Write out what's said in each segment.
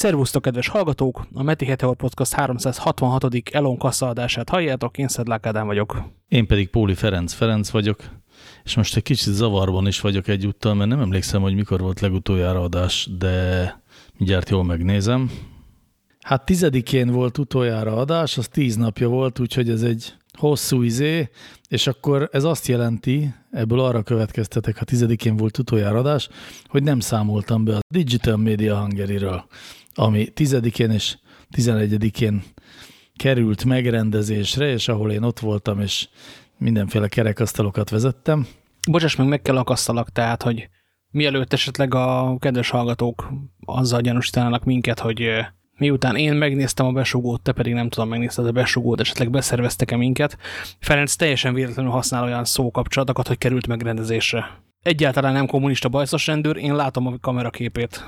Szervusztok, kedves hallgatók! A Meti Heteor Podcast 366. Elon Kassa halljátok, én Szedlák Ádám vagyok. Én pedig Póli Ferenc Ferenc vagyok, és most egy kicsit zavarban is vagyok egyúttal, mert nem emlékszem, hogy mikor volt legutoljára adás, de mindjárt jól megnézem. Hát tizedikén volt utoljára adás, az tíz napja volt, úgyhogy ez egy hosszú izé, és akkor ez azt jelenti, ebből arra következtetek, ha tizedikén volt utoljára adás, hogy nem számoltam be a Digital Media Hungary-ről, ami tizedikén és tizenegyedikén került megrendezésre, és ahol én ott voltam, és mindenféle kerekasztalokat vezettem. Bocsáss meg, meg kell akasztalak, tehát, hogy mielőtt esetleg a kedves hallgatók azzal gyanúsítanának minket, hogy miután én megnéztem a besugót, te pedig nem tudom megnézted a besugót, esetleg beszerveztek-e minket, Ferenc teljesen véletlenül használ olyan szókapcsolatokat, hogy került megrendezésre. Egyáltalán nem kommunista bajszos rendőr, én látom a kameraképét.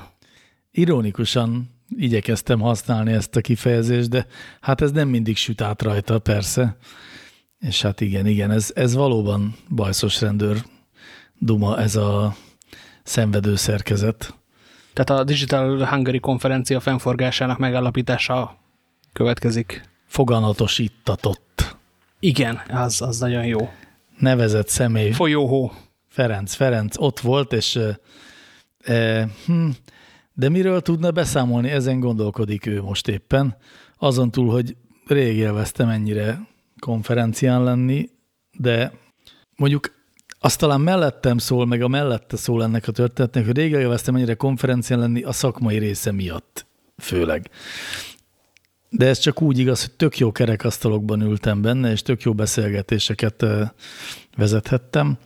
Ironikusan igyekeztem használni ezt a kifejezést, de hát ez nem mindig süt át rajta, persze. És hát igen, igen, ez, ez valóban bajszos rendőr duma, ez a szenvedő szerkezet. Tehát a Digital Hungary konferencia fennforgásának megállapítása következik. Foganatosítatott. Igen, az, az nagyon jó. Nevezett személy. Folyóhó. Ferenc. Ferenc ott volt, és e, hm, de miről tudna beszámolni, ezen gondolkodik ő most éppen. Azon túl, hogy rég élveztem ennyire konferencián lenni, de mondjuk azt talán mellettem szól, meg a mellette szól ennek a történetnek, hogy régen élveztem ennyire konferencián lenni a szakmai része miatt, főleg. De ez csak úgy igaz, hogy tök jó kerekasztalokban ültem benne, és tök jó beszélgetéseket vezethettem,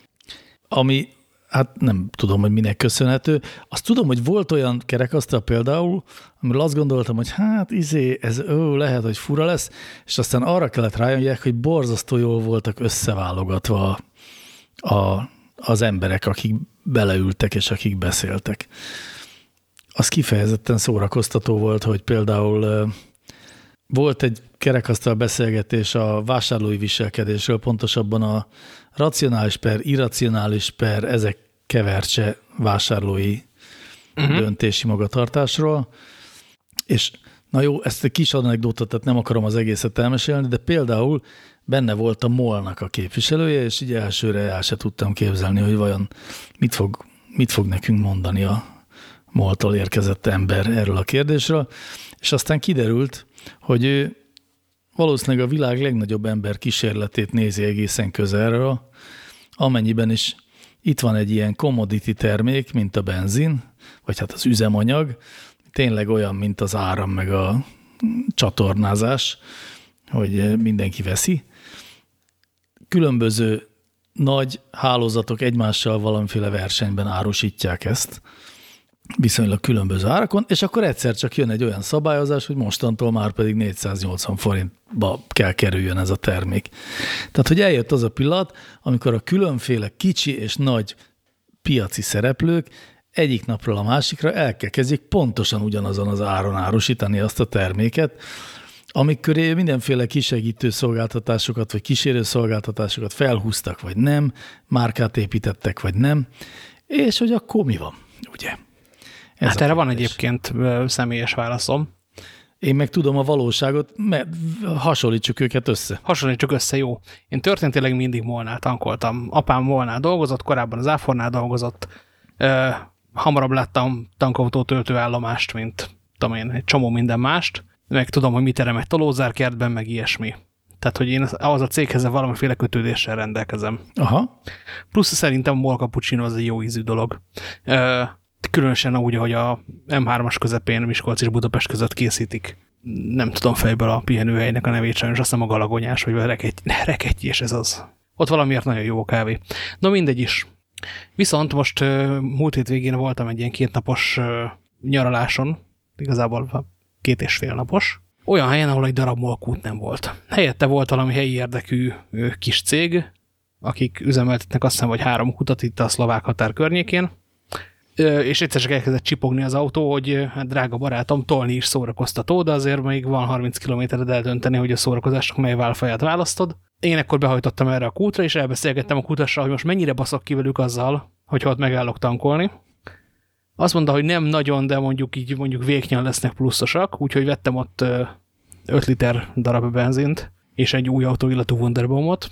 ami hát nem tudom, hogy minek köszönhető. Azt tudom, hogy volt olyan kerekasztal például, amiről azt gondoltam, hogy hát izé, ez ó, lehet, hogy fura lesz, és aztán arra kellett rájönjek, hogy borzasztó jól voltak összeválogatva a, az emberek, akik beleültek és akik beszéltek. Az kifejezetten szórakoztató volt, hogy például volt egy kerekasztal beszélgetés a vásárlói viselkedésről, pontosabban a racionális per, irracionális per, ezek kevercse vásárlói uh -huh. döntési magatartásról, és na jó, ezt egy kis anekdóta, tehát nem akarom az egészet elmesélni, de például benne volt a molnak a képviselője, és így elsőre el se tudtam képzelni, hogy vajon mit fog, mit fog nekünk mondani a moltól érkezett ember erről a kérdésről, és aztán kiderült, hogy ő valószínűleg a világ legnagyobb ember kísérletét nézi egészen közelről, amennyiben is itt van egy ilyen commodity termék, mint a benzin, vagy hát az üzemanyag, tényleg olyan, mint az áram meg a csatornázás, hogy mindenki veszi, különböző nagy hálózatok egymással valamiféle versenyben árusítják ezt, viszonylag különböző árakon, és akkor egyszer csak jön egy olyan szabályozás, hogy mostantól már pedig 480 forintba kell kerüljön ez a termék. Tehát, hogy eljött az a pillanat, amikor a különféle kicsi és nagy piaci szereplők egyik napról a másikra elkezdik pontosan ugyanazon az áron árusítani azt a terméket, amik köré mindenféle kisegítő szolgáltatásokat, vagy kísérő szolgáltatásokat felhúztak, vagy nem, márkát építettek, vagy nem, és hogy akkor mi van, ugye? Ez hát erre van egyébként személyes válaszom. Én meg tudom a valóságot, mert hasonlítsuk őket össze. Hasonlítsuk össze, jó. Én történetileg mindig Molnál tankoltam. Apám Molnál dolgozott, korábban az Áfornál dolgozott. Ö, hamarabb láttam tankautó töltőállomást, mint tudom én, egy csomó minden mást meg tudom, hogy mit terem egy tolózárkertben, meg ilyesmi. Tehát, hogy én az a céghez valamiféle kötődéssel rendelkezem. Aha. Plusz szerintem a mol cappuccino az egy jó ízű dolog. Különösen úgy, hogy a M3-as közepén Miskolc és Budapest között készítik. Nem tudom fejből a pihenőhelynek a nevét sajnos, azt nem a galagonyás, vagy a reketty, és ez az. Ott valamiért nagyon jó a kávé. No mindegy is. Viszont most múlt hét végén voltam egy ilyen kétnapos nyaraláson, igazából két és fél napos, olyan helyen, ahol egy darab molkút nem volt. Helyette volt valami helyi érdekű kis cég, akik üzemeltetnek azt hiszem, hogy három kutat itt a szlovák határ környékén, és egyszer csak elkezdett csipogni az autó, hogy hát drága barátom, tolni is szórakoztató, de azért még van 30 kilométered eldönteni, hogy a szórakozásnak mely válfaját választod. Én ekkor behajtottam erre a kútra, és elbeszélgettem a kutassal, hogy most mennyire baszok ki velük azzal, hogy ott megállok tankolni Azt mondta, hogy nem nagyon, de mondjuk így mondjuk véknyen lesznek pluszosak, úgyhogy vettem ott 5 liter darab benzint, és egy új autó illatú Wunderbaumot.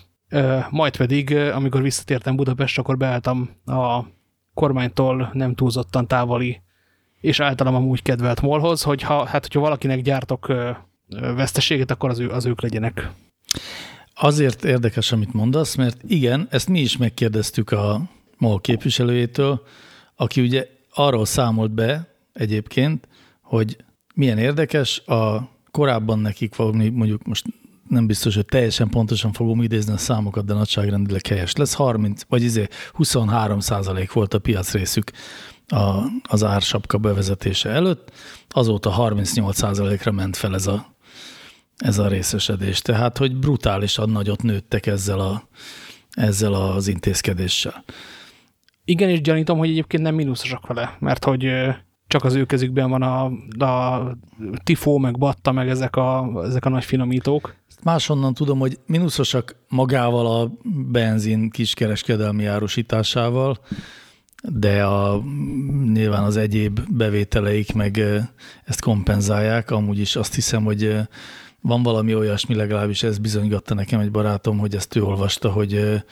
Majd pedig, amikor visszatértem Budapest, akkor beálltam a kormánytól nem túlzottan távoli és általam amúgy kedvelt molhoz, hogy ha, hát, hogyha valakinek gyártok veszteséget, akkor az, ő, az ők legyenek. Azért érdekes, amit mondasz, mert igen, ezt mi is megkérdeztük a MOL képviselőjétől, aki ugye arról számolt be egyébként, hogy milyen érdekes, a korábban nekik valami, mondjuk most nem biztos, hogy teljesen pontosan fogom idézni a számokat, de nagyságrendileg helyes lesz, 30, vagy izé 23 százalék volt a piac részük a, az ársapka bevezetése előtt, azóta 38 százalékra ment fel ez a, ez a részesedés. Tehát, hogy brutálisan nagyot nőttek ezzel, a, ezzel az intézkedéssel. Igen, és gyanítom, hogy egyébként nem mínuszosak vele, mert hogy csak az ő kezükben van a, a tifó, meg batta, meg ezek a, ezek a nagy finomítók. Máshonnan tudom, hogy mínuszosak magával a benzin kiskereskedelmi árusításával, de a, nyilván az egyéb bevételeik meg ezt kompenzálják. Amúgy is azt hiszem, hogy van valami olyasmi, legalábbis ez bizonygatta nekem egy barátom, hogy ezt ő olvasta, hogy,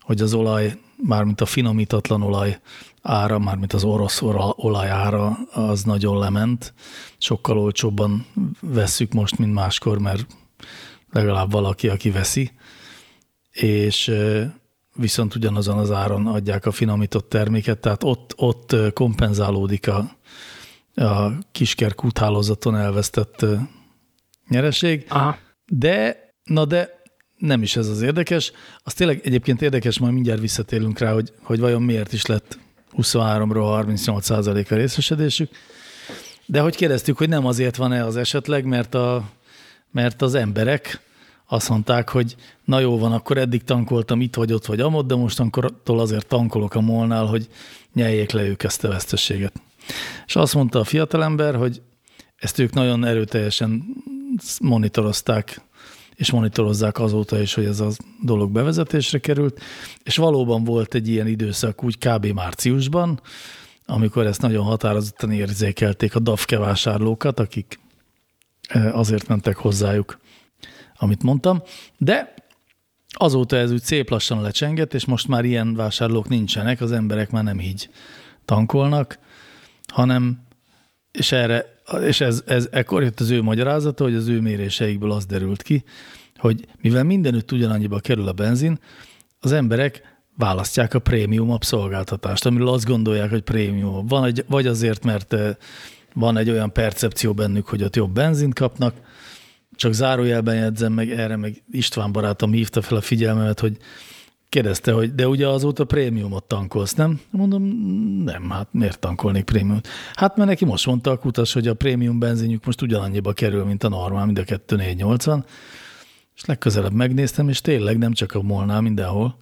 hogy az olaj, mármint a finomítatlan olaj ára, mármint az orosz olaj ára, az nagyon lement. Sokkal olcsóbban vesszük most, mint máskor, mert legalább valaki, aki veszi, és viszont ugyanazon az áron adják a finomított terméket, tehát ott, ott kompenzálódik a, a kiskerkút hálózaton elvesztett nyereség. Aha. De, na de nem is ez az érdekes. Az tényleg egyébként érdekes, majd mindjárt visszatérünk rá, hogy, hogy vajon miért is lett 23-ról 38% a részesedésük. De hogy kérdeztük, hogy nem azért van-e az esetleg, mert, a, mert az emberek azt mondták, hogy na jó van, akkor eddig tankoltam itt vagy ott vagy amott, de mostankor azért tankolok a molnál, hogy nyeljék le ők ezt a veszteséget. És azt mondta a fiatalember, hogy ezt ők nagyon erőteljesen monitorozták, és monitorozzák azóta is, hogy ez a dolog bevezetésre került, és valóban volt egy ilyen időszak úgy kb. márciusban, amikor ezt nagyon határozottan érzékelték a DAFKE vásárlókat, akik azért mentek hozzájuk amit mondtam, de azóta ez úgy szép lassan lecsengett, és most már ilyen vásárlók nincsenek, az emberek már nem így tankolnak, hanem, és erre, és ez, ez ekkor jött az ő magyarázata, hogy az ő méréseikből az derült ki, hogy mivel mindenütt ugyanannyiba kerül a benzin, az emberek választják a prémium szolgáltatást, amiről azt gondolják, hogy prémium. Van vagy azért, mert van egy olyan percepció bennük, hogy ott jobb benzint kapnak, csak zárójelben jegyzem meg, erre meg István barátom hívta fel a figyelmemet, hogy kérdezte, hogy de ugye azóta prémiumot tankolsz, nem? Mondom, nem, hát miért tankolnék prémiumot? Hát mert neki most mondta a kutas, hogy a prémium benzinjük most ugyanannyiba kerül, mint a normál, mind a 2480, és legközelebb megnéztem, és tényleg nem csak a molnál, mindenhol.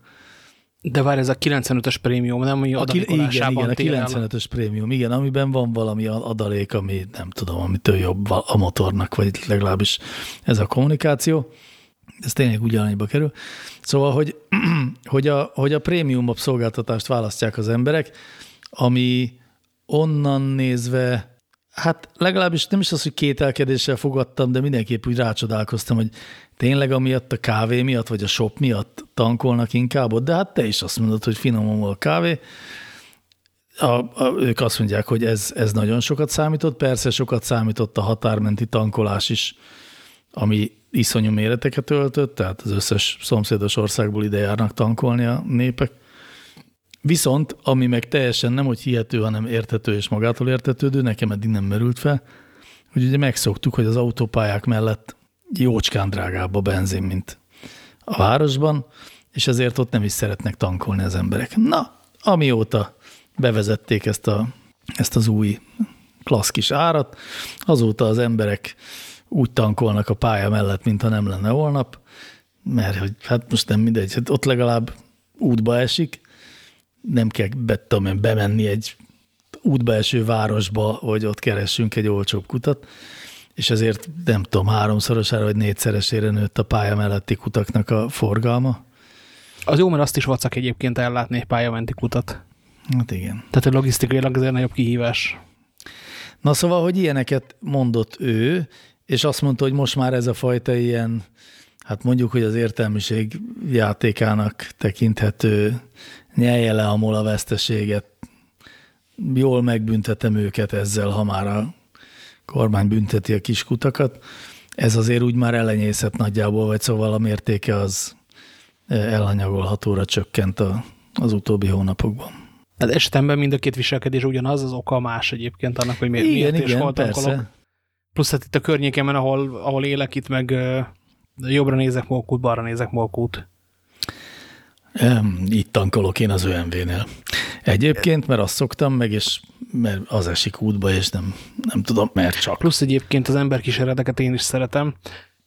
De vár ez a 95-ös prémium, nem? Ami a, igen, igen, a 95-ös prémium, igen, amiben van valami adalék, ami nem tudom, amitől jobb a motornak, vagy legalábbis ez a kommunikáció. Ez tényleg ugyanannyiba kerül. Szóval, hogy, hogy, a, hogy a prémium szolgáltatást választják az emberek, ami onnan nézve Hát legalábbis nem is az, hogy kételkedéssel fogadtam, de mindenképp úgy rácsodálkoztam, hogy tényleg amiatt a kávé miatt, vagy a shop miatt tankolnak inkább de hát te is azt mondod, hogy finomom a kávé. A, a, ők azt mondják, hogy ez, ez nagyon sokat számított, persze sokat számított a határmenti tankolás is, ami iszonyú méreteket öltött, tehát az összes szomszédos országból ide járnak tankolni a népek. Viszont, ami meg teljesen nem hogy hihető, hanem értető és magától értetődő, nekem eddig nem merült fel, hogy ugye megszoktuk, hogy az autópályák mellett jócskán drágább a benzin, mint a városban, és ezért ott nem is szeretnek tankolni az emberek. Na, amióta bevezették ezt, a, ezt az új klassz kis árat, azóta az emberek úgy tankolnak a pálya mellett, mintha nem lenne holnap, mert hogy hát most nem mindegy, hát ott legalább útba esik, nem kell be, tudom bemenni egy útba eső városba, hogy ott keressünk egy olcsóbb kutat, és ezért nem tudom, háromszorosára vagy négyszeresére nőtt a pálya melletti kutaknak a forgalma. Az jó, mert azt is vacak egyébként ellátni egy pályamenti kutat. Hát igen. Tehát a logisztikailag azért nagyobb kihívás. Na szóval, hogy ilyeneket mondott ő, és azt mondta, hogy most már ez a fajta ilyen, hát mondjuk, hogy az értelmiség játékának tekinthető nyelje le a mola veszteséget, jól megbüntetem őket ezzel, ha már a kormány bünteti a kiskutakat. Ez azért úgy már elenyészett nagyjából, vagy szóval a mértéke az elhanyagolhatóra csökkent a, az utóbbi hónapokban. Hát esetemben mind a két viselkedés ugyanaz, az oka más egyébként annak, hogy miért, Igen, miért és igen, hol persze. tankolok. Plusz hát itt a környékemen, ahol, ahol élek, itt meg jobbra nézek Molkút, balra nézek Molkút. Itt tankolok én az ÖMV-nél. Egyébként, mert azt szoktam meg, és mert az esik útba, és nem, nem tudom, mert csak. Plusz egyébként az emberkísérleteket én is szeretem,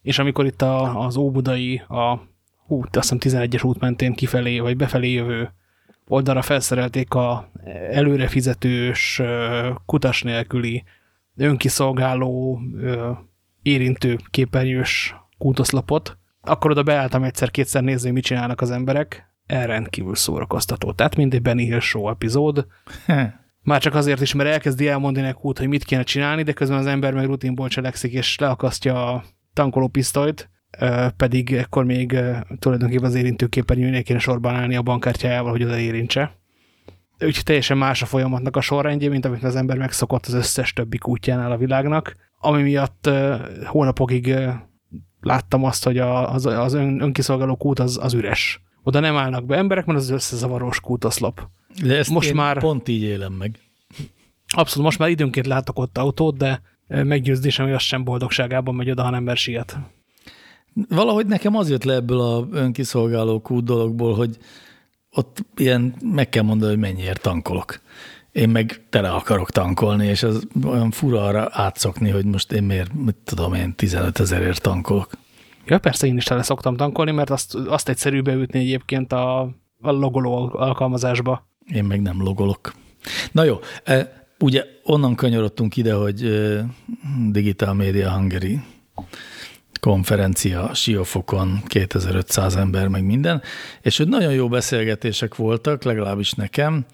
és amikor itt a, az Óbudai, a út, azt hiszem 11-es út mentén kifelé, vagy befelé jövő oldalra felszerelték a előre fizetős, kutas nélküli, önkiszolgáló, érintő képernyős kútoszlapot, akkor oda beálltam egyszer-kétszer nézni, mit csinálnak az emberek. El rendkívül szórakoztató. Tehát mint egy Benny Hill Show epizód. Már csak azért is, mert elkezdi elmondani a kút, hogy mit kéne csinálni, de közben az ember meg rutinból cselekszik, és leakasztja a tankolópisztolyt, ö, pedig ekkor még tulajdonképpen az érintőképernyőnél kéne sorban állni a bankkártyájával, hogy oda érintse. Úgyhogy teljesen más a folyamatnak a sorrendje, mint amit az ember megszokott az összes többi kútjánál a világnak, ami miatt hónapokig láttam azt, hogy az, az ön, önkiszolgáló kút az, az üres. Oda nem állnak be emberek, mert az összezavarós kútoszlop. De ezt Most már- pont így élem meg. Abszolút, most már időnként látok ott autót, de meggyőződésem, hogy az sem boldogságában megy oda, ha ember siet. Valahogy nekem az jött le ebből a önkiszolgáló kút dologból, hogy ott ilyen meg kell mondani, hogy mennyiért tankolok. Én meg tele akarok tankolni, és az olyan fura arra átszokni, hogy most én miért, mit tudom én, 15 ezerért tankolok. Ja, persze én is tele szoktam tankolni, mert azt, azt egyszerű beütni egyébként a, a logoló alkalmazásba. Én meg nem logolok. Na jó, e, ugye onnan kanyarodtunk ide, hogy e, Digital Media Hungary konferencia Siófokon 2500 ember, meg minden, és hogy nagyon jó beszélgetések voltak, legalábbis nekem.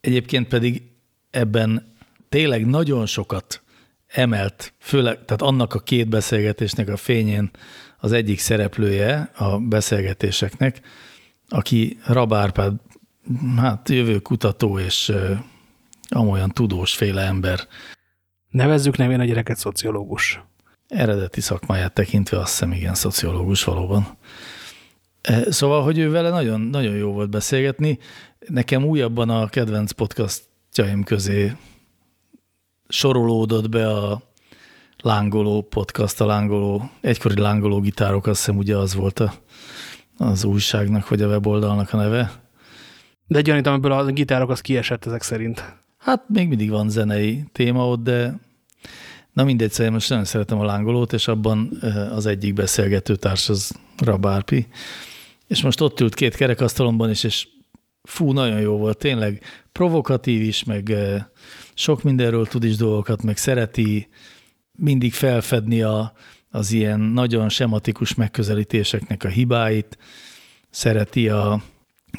Egyébként pedig ebben tényleg nagyon sokat emelt, főleg, tehát annak a két beszélgetésnek a fényén az egyik szereplője a beszélgetéseknek, aki Rabárpád, hát jövő kutató és ö, amolyan tudósféle ember Nevezzük nevén a gyereket szociológus. eredeti szakmáját tekintve azt hiszem igen, szociológus valóban. E, Szóval, hogy ő vele nagyon, nagyon jó volt beszélgetni. Nekem újabban a kedvenc podcastjaim közé sorolódott be a lángoló podcast, a lángoló, egykori lángoló gitárok, azt hiszem ugye az volt a, az újságnak, vagy a weboldalnak a neve. De gyanítom, ebből a gitárok az kiesett ezek szerint. Hát még mindig van zenei téma ott, de na mindegy, szóval most nagyon szeretem a lángolót, és abban eh, az egyik beszélgető társ az Rabárpi. És most ott ült két kerekasztalomban is, és fú, nagyon jó volt, tényleg provokatív is, meg eh, sok mindenről tud is dolgokat, meg szereti mindig felfedni a, az ilyen nagyon sematikus megközelítéseknek a hibáit, szereti a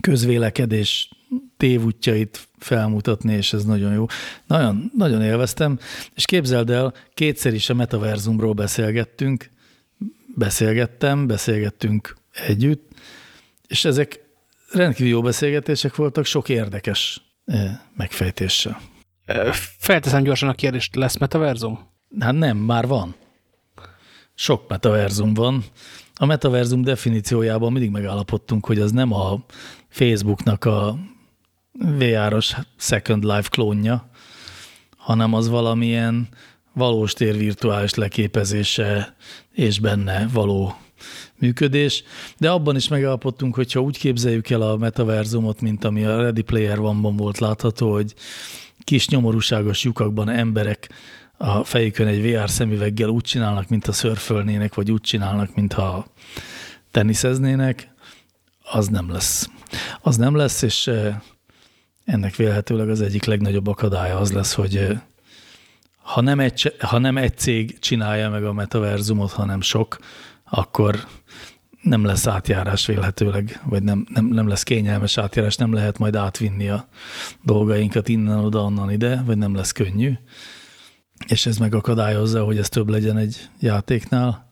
közvélekedés tévútjait felmutatni, és ez nagyon jó. Nagyon, nagyon élveztem, és képzeld el, kétszer is a metaverzumról beszélgettünk, beszélgettem, beszélgettünk együtt, és ezek rendkívül jó beszélgetések voltak, sok érdekes eh, megfejtéssel. Ö, Felteszem gyorsan a kérdést, lesz metaverzum? Hát nem, már van. Sok metaverzum van. A metaverzum definíciójában mindig megállapodtunk, hogy az nem a Facebooknak a VR-os Second Life klónja, hanem az valamilyen valós tér virtuális leképezése és benne való működés, de abban is megállapodtunk, hogyha úgy képzeljük el a metaverzumot, mint ami a Ready Player One-ban volt látható, hogy kis nyomorúságos lyukakban emberek a fejükön egy VR szemüveggel úgy csinálnak, mint a szörfölnének, vagy úgy csinálnak, mintha teniszeznének, az nem lesz. Az nem lesz, és eh, ennek vélhetőleg az egyik legnagyobb akadálya az lesz, hogy eh, ha nem egy, ha nem egy cég csinálja meg a metaverzumot, hanem sok, akkor nem lesz átjárás vélhetőleg, vagy nem, nem, nem lesz kényelmes átjárás, nem lehet majd átvinni a dolgainkat innen, oda, onnan ide, vagy nem lesz könnyű. És ez megakadályozza, hogy ez több legyen egy játéknál.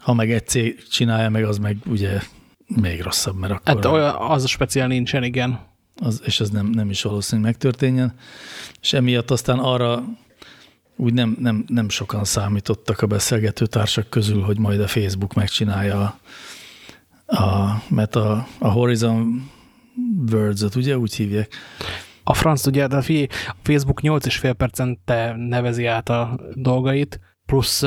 Ha meg egy cég csinálja meg, az meg ugye még rosszabb, mert akkor... Hát olyan, az a speciál nincsen, igen. Az, és ez nem, nem is valószínű megtörténjen. És emiatt aztán arra úgy nem, nem, nem sokan számítottak a beszélgető társak közül, hogy majd a Facebook megcsinálja a, a Meta, a Horizon Words-ot, ugye úgy hívják? A franc tudja, de a Facebook 8,5 percente nevezi át a dolgait, plusz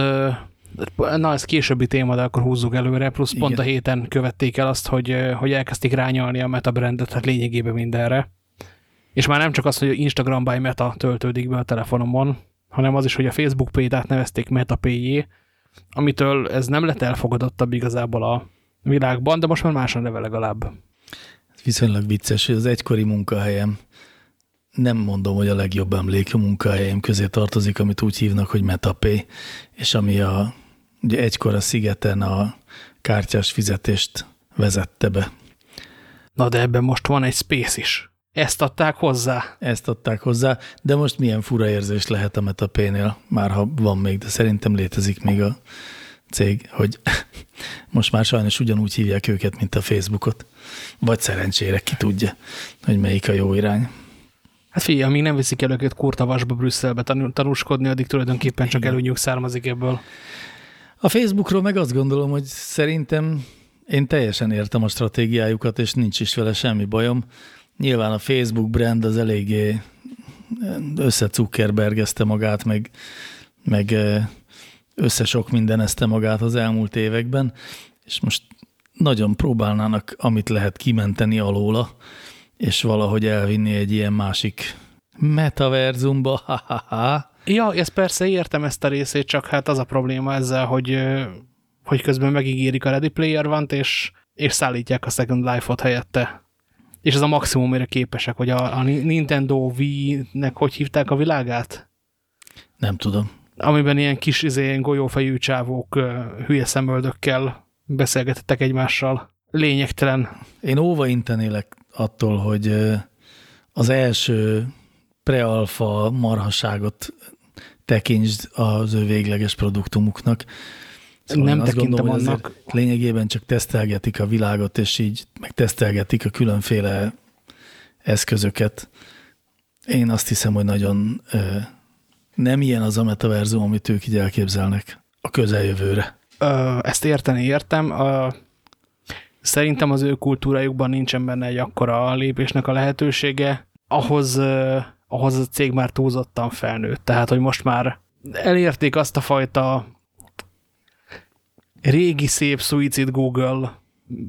na ez későbbi téma, de akkor húzzuk előre, plusz Igen. pont a héten követték el azt, hogy, hogy elkezdték rányalni a Meta brandet, tehát lényegében mindenre. És már nem csak az, hogy Instagram by Meta töltődik be a telefonomon, hanem az is, hogy a Facebook Pay-t átnevezték Meta pay amitől ez nem lett elfogadottabb igazából a világban, de most már más a neve legalább. Ez viszonylag vicces, hogy az egykori munkahelyem nem mondom, hogy a legjobb emlék a munkahelyem közé tartozik, amit úgy hívnak, hogy MetaPay, és ami a, ugye egykor a szigeten a kártyás fizetést vezette be. Na de ebben most van egy space is. Ezt adták hozzá. Ezt adták hozzá, de most milyen fura érzés lehet a MetaPay-nél, már ha van még, de szerintem létezik még a cég, hogy most már sajnos ugyanúgy hívják őket, mint a Facebookot. Vagy szerencsére ki tudja, hogy melyik a jó irány. Hát figyelj, amíg nem viszik el őket kurtavasba Brüsszelbe tanúskodni, addig tulajdonképpen csak előnyük származik ebből. A Facebookról meg azt gondolom, hogy szerintem én teljesen értem a stratégiájukat, és nincs is vele semmi bajom. Nyilván a Facebook brand az eléggé összecukerbergezte magát, meg, meg össze sok mindenezte magát az elmúlt években, és most nagyon próbálnának, amit lehet kimenteni alóla, és valahogy elvinni egy ilyen másik metaverzumba, ha-ha-ha. Ja, ezt persze értem ezt a részét, csak hát az a probléma ezzel, hogy, hogy közben megígérik a Ready Player van és, és szállítják a Second Life-ot helyette. És ez a maximum, mire képesek, hogy a, a Nintendo Wii-nek hogy hívták a világát? Nem tudom. Amiben ilyen kis izén golyófejű csávók hülye szemöldökkel beszélgetettek egymással. Lényegtelen. Én óva intenélek attól, hogy az első prealfa marhaságot tekintsd az ő végleges produktumuknak. Szóval nem tekintem gondolom, annak. Lényegében csak tesztelgetik a világot, és így meg tesztelgetik a különféle eszközöket. Én azt hiszem, hogy nagyon ö, nem ilyen az a metaverzum, amit ők így elképzelnek a közeljövőre. Ö, ezt érteni értem. A, Szerintem az ő kultúrájukban nincsen benne egy akkora lépésnek a lehetősége, ahhoz, ahhoz a cég már túlzottan felnőtt. Tehát, hogy most már elérték azt a fajta régi szép suicid Google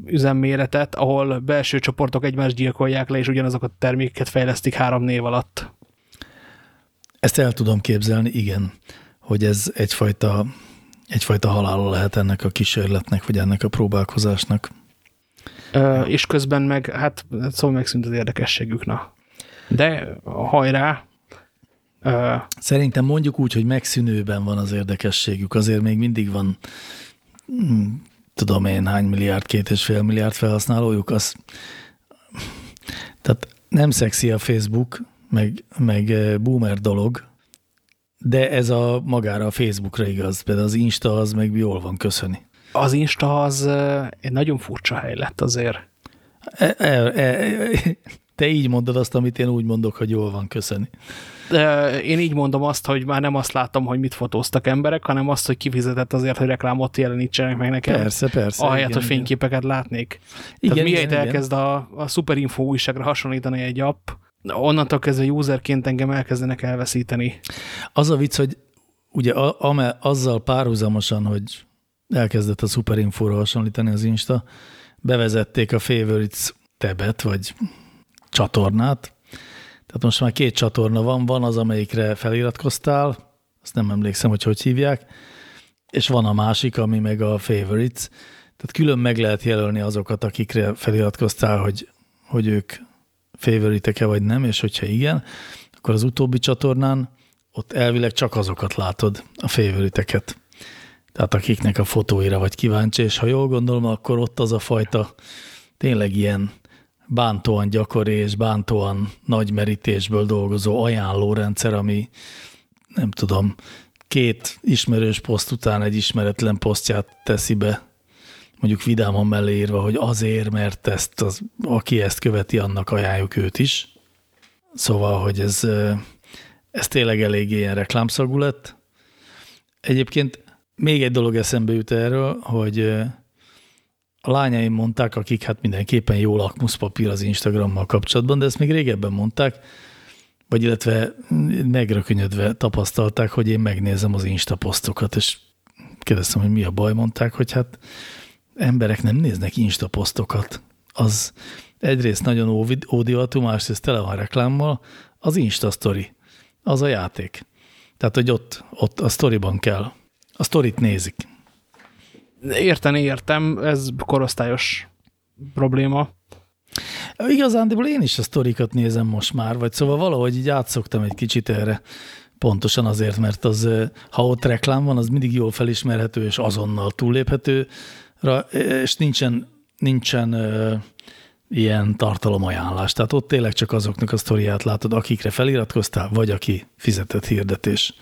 üzemméretet, ahol belső csoportok egymást gyilkolják le, és ugyanazokat a termékeket fejlesztik három név alatt. Ezt el tudom képzelni, igen, hogy ez egyfajta, egyfajta halála lehet ennek a kísérletnek, vagy ennek a próbálkozásnak. Ö, és közben meg, hát szóval megszűnt az érdekességük, na. De hajrá! Ö, Szerintem mondjuk úgy, hogy megszűnőben van az érdekességük, azért még mindig van tudom én hány milliárd, két és fél milliárd felhasználójuk, az tehát nem szexi a Facebook, meg, meg boomer dolog, de ez a magára a Facebookra igaz, például az Insta az meg jól van köszöni az Insta az egy nagyon furcsa hely lett azért. E, e, e, te így mondod azt, amit én úgy mondok, hogy jól van, köszöni. Én így mondom azt, hogy már nem azt látom, hogy mit fotóztak emberek, hanem azt, hogy kifizetett azért, hogy reklámot jelenítsenek meg nekem. Persze, persze. Ahelyett, igen, hogy fényképeket igen. látnék. Igen, Tehát miért elkezd a, a Superinfo újságra hasonlítani egy app, onnantól kezdve userként engem elkezdenek elveszíteni. Az a vicc, hogy ugye a, a, azzal párhuzamosan, hogy elkezdett a Superinfóra hasonlítani az Insta, bevezették a Favorites tebet, vagy csatornát. Tehát most már két csatorna van, van az, amelyikre feliratkoztál, azt nem emlékszem, hogy hogy hívják, és van a másik, ami meg a Favorites. Tehát külön meg lehet jelölni azokat, akikre feliratkoztál, hogy, hogy ők favorite-e vagy nem, és hogyha igen, akkor az utóbbi csatornán ott elvileg csak azokat látod, a favoriteket Tehát akiknek a fotóira vagy kíváncsi, és ha jól gondolom, akkor ott az a fajta tényleg ilyen bántóan gyakori és bántóan nagy merítésből dolgozó ajánlórendszer, ami nem tudom, két ismerős poszt után egy ismeretlen posztját teszi be, mondjuk vidáman mellé írva, hogy azért, mert ezt az, aki ezt követi, annak ajánljuk őt is. Szóval, hogy ez, ez tényleg eléggé ilyen reklámszagú lett. Egyébként még egy dolog eszembe jut erről, hogy lányaim mondták, akik hát mindenképpen jó lakmuszpapír az Instagrammal kapcsolatban, de ezt még régebben mondták, vagy illetve megrökönyödve tapasztalták, hogy én megnézem az Insta posztokat, és kérdeztem, hogy mi a baj, mondták, hogy hát emberek nem néznek Insta posztokat. Az egyrészt nagyon ódivatú, másrészt tele van reklámmal, az Insta story, az a játék. Tehát, hogy ott, ott a storyban kell. A storyt nézik. Érteni értem, ez korosztályos probléma. Igazándiból én is a sztorikat nézem most már, vagy szóval valahogy így átszoktam egy kicsit erre. Pontosan azért, mert az, ha ott reklám van, az mindig jól felismerhető és azonnal túlléphető, és nincsen, nincsen ilyen tartalomajánlás. Tehát ott tényleg csak azoknak a sztoriát látod, akikre feliratkoztál, vagy aki fizetett hirdetés.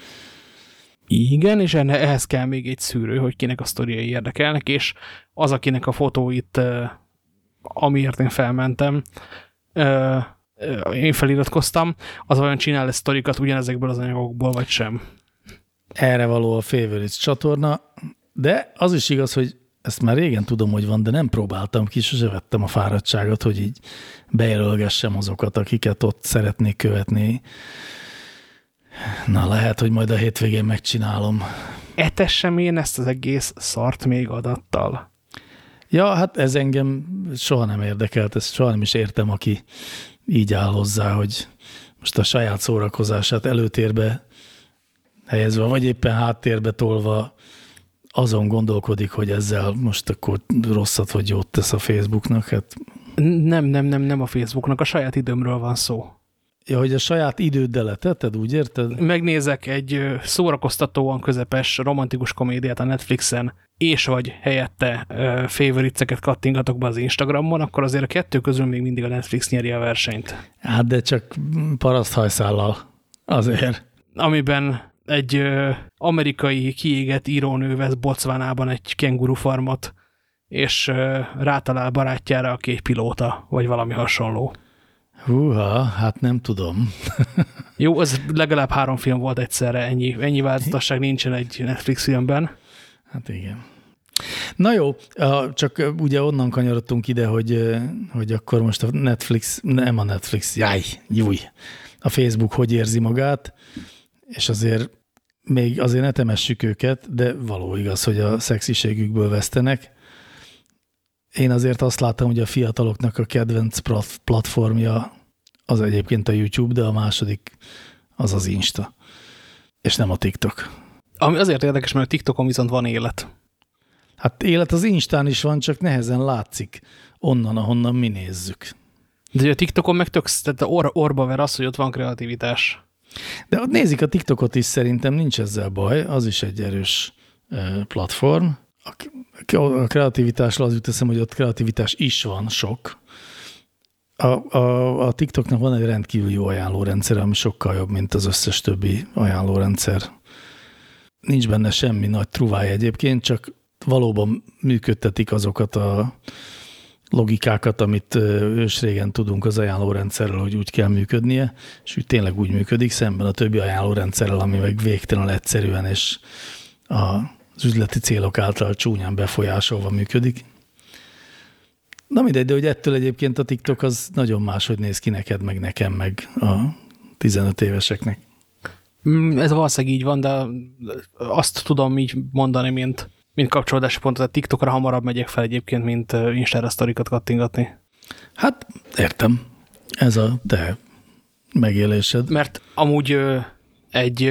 Igen, és ehhez kell még egy szűrő, hogy kinek a sztoriai érdekelnek, és az, akinek a fotóit, amiért én felmentem, én feliratkoztam, az olyan csinál lesz sztorikat ugyanezekből az anyagokból, vagy sem. Erre való a Favorites csatorna, de az is igaz, hogy ezt már régen tudom, hogy van, de nem próbáltam ki, sose vettem a fáradtságot, hogy így bejelölgessem azokat, akiket ott szeretnék követni. Na, lehet, hogy majd a hétvégén megcsinálom. Etessem én ezt az egész szart még adattal? Ja, hát ez engem soha nem érdekelt, ezt soha nem is értem, aki így áll hozzá, hogy most a saját szórakozását előtérbe helyezve, vagy éppen háttérbe tolva azon gondolkodik, hogy ezzel most akkor rosszat vagy jót tesz a Facebooknak. Hát... Nem, nem, nem, nem a Facebooknak, a saját időmről van szó. Ja, hogy a saját időddel letetted, úgy érted? Megnézek egy szórakoztatóan közepes romantikus komédiát a Netflixen, és vagy helyette uh, favoriteseket kattingatok be az Instagramon, akkor azért a kettő közül még mindig a Netflix nyeri a versenyt. Hát de csak paraszthajszállal azért. Amiben egy ö, amerikai kiégett írónő vesz Botswanában egy kenguru farmot, és ö, rátalál barátjára, aki egy pilóta, vagy valami hasonló. Húha, hát nem tudom. Jó, az legalább három film volt egyszerre, ennyi, ennyi változatosság nincsen egy Netflix filmben. Hát igen. Na jó, csak ugye onnan kanyarodtunk ide, hogy, hogy akkor most a Netflix, nem a Netflix, jáj, júj, a Facebook hogy érzi magát, és azért még azért ne temessük őket, de való igaz, hogy a szexiségükből vesztenek. Én azért azt láttam, hogy a fiataloknak a kedvenc platformja az egyébként a YouTube, de a második az az Insta, és nem a TikTok. Ami azért érdekes, mert a TikTokon viszont van élet. Hát élet az Instán is van, csak nehezen látszik onnan, ahonnan mi nézzük. De a TikTokon meg tök, tehát or, orba ver az, hogy ott van kreativitás. De ott nézik a TikTokot is, szerintem nincs ezzel baj, az is egy erős platform. A kreativitásra az jut eszem, hogy ott kreativitás is van, sok. A, a, a TikToknak van egy rendkívül jó ajánlórendszer, ami sokkal jobb, mint az összes többi ajánlórendszer. Nincs benne semmi nagy truváj egyébként, csak valóban működtetik azokat a logikákat, amit ősrégen tudunk az ajánlórendszerrel, hogy úgy kell működnie, és úgy tényleg úgy működik, szemben a többi ajánlórendszerrel, ami meg végtelen egyszerűen és az üzleti célok által csúnyán befolyásolva működik. Na mindegy, de hogy ettől egyébként a TikTok az nagyon máshogy néz ki neked, meg nekem, meg a 15 éveseknek. Mm, ez valószínűleg így van, de azt tudom így mondani, mint mint kapcsolódási pontot, a TikTokra hamarabb megyek fel egyébként, mint Instára sztorikat kattingatni. Hát értem. Ez a te megélésed. Mert amúgy egy,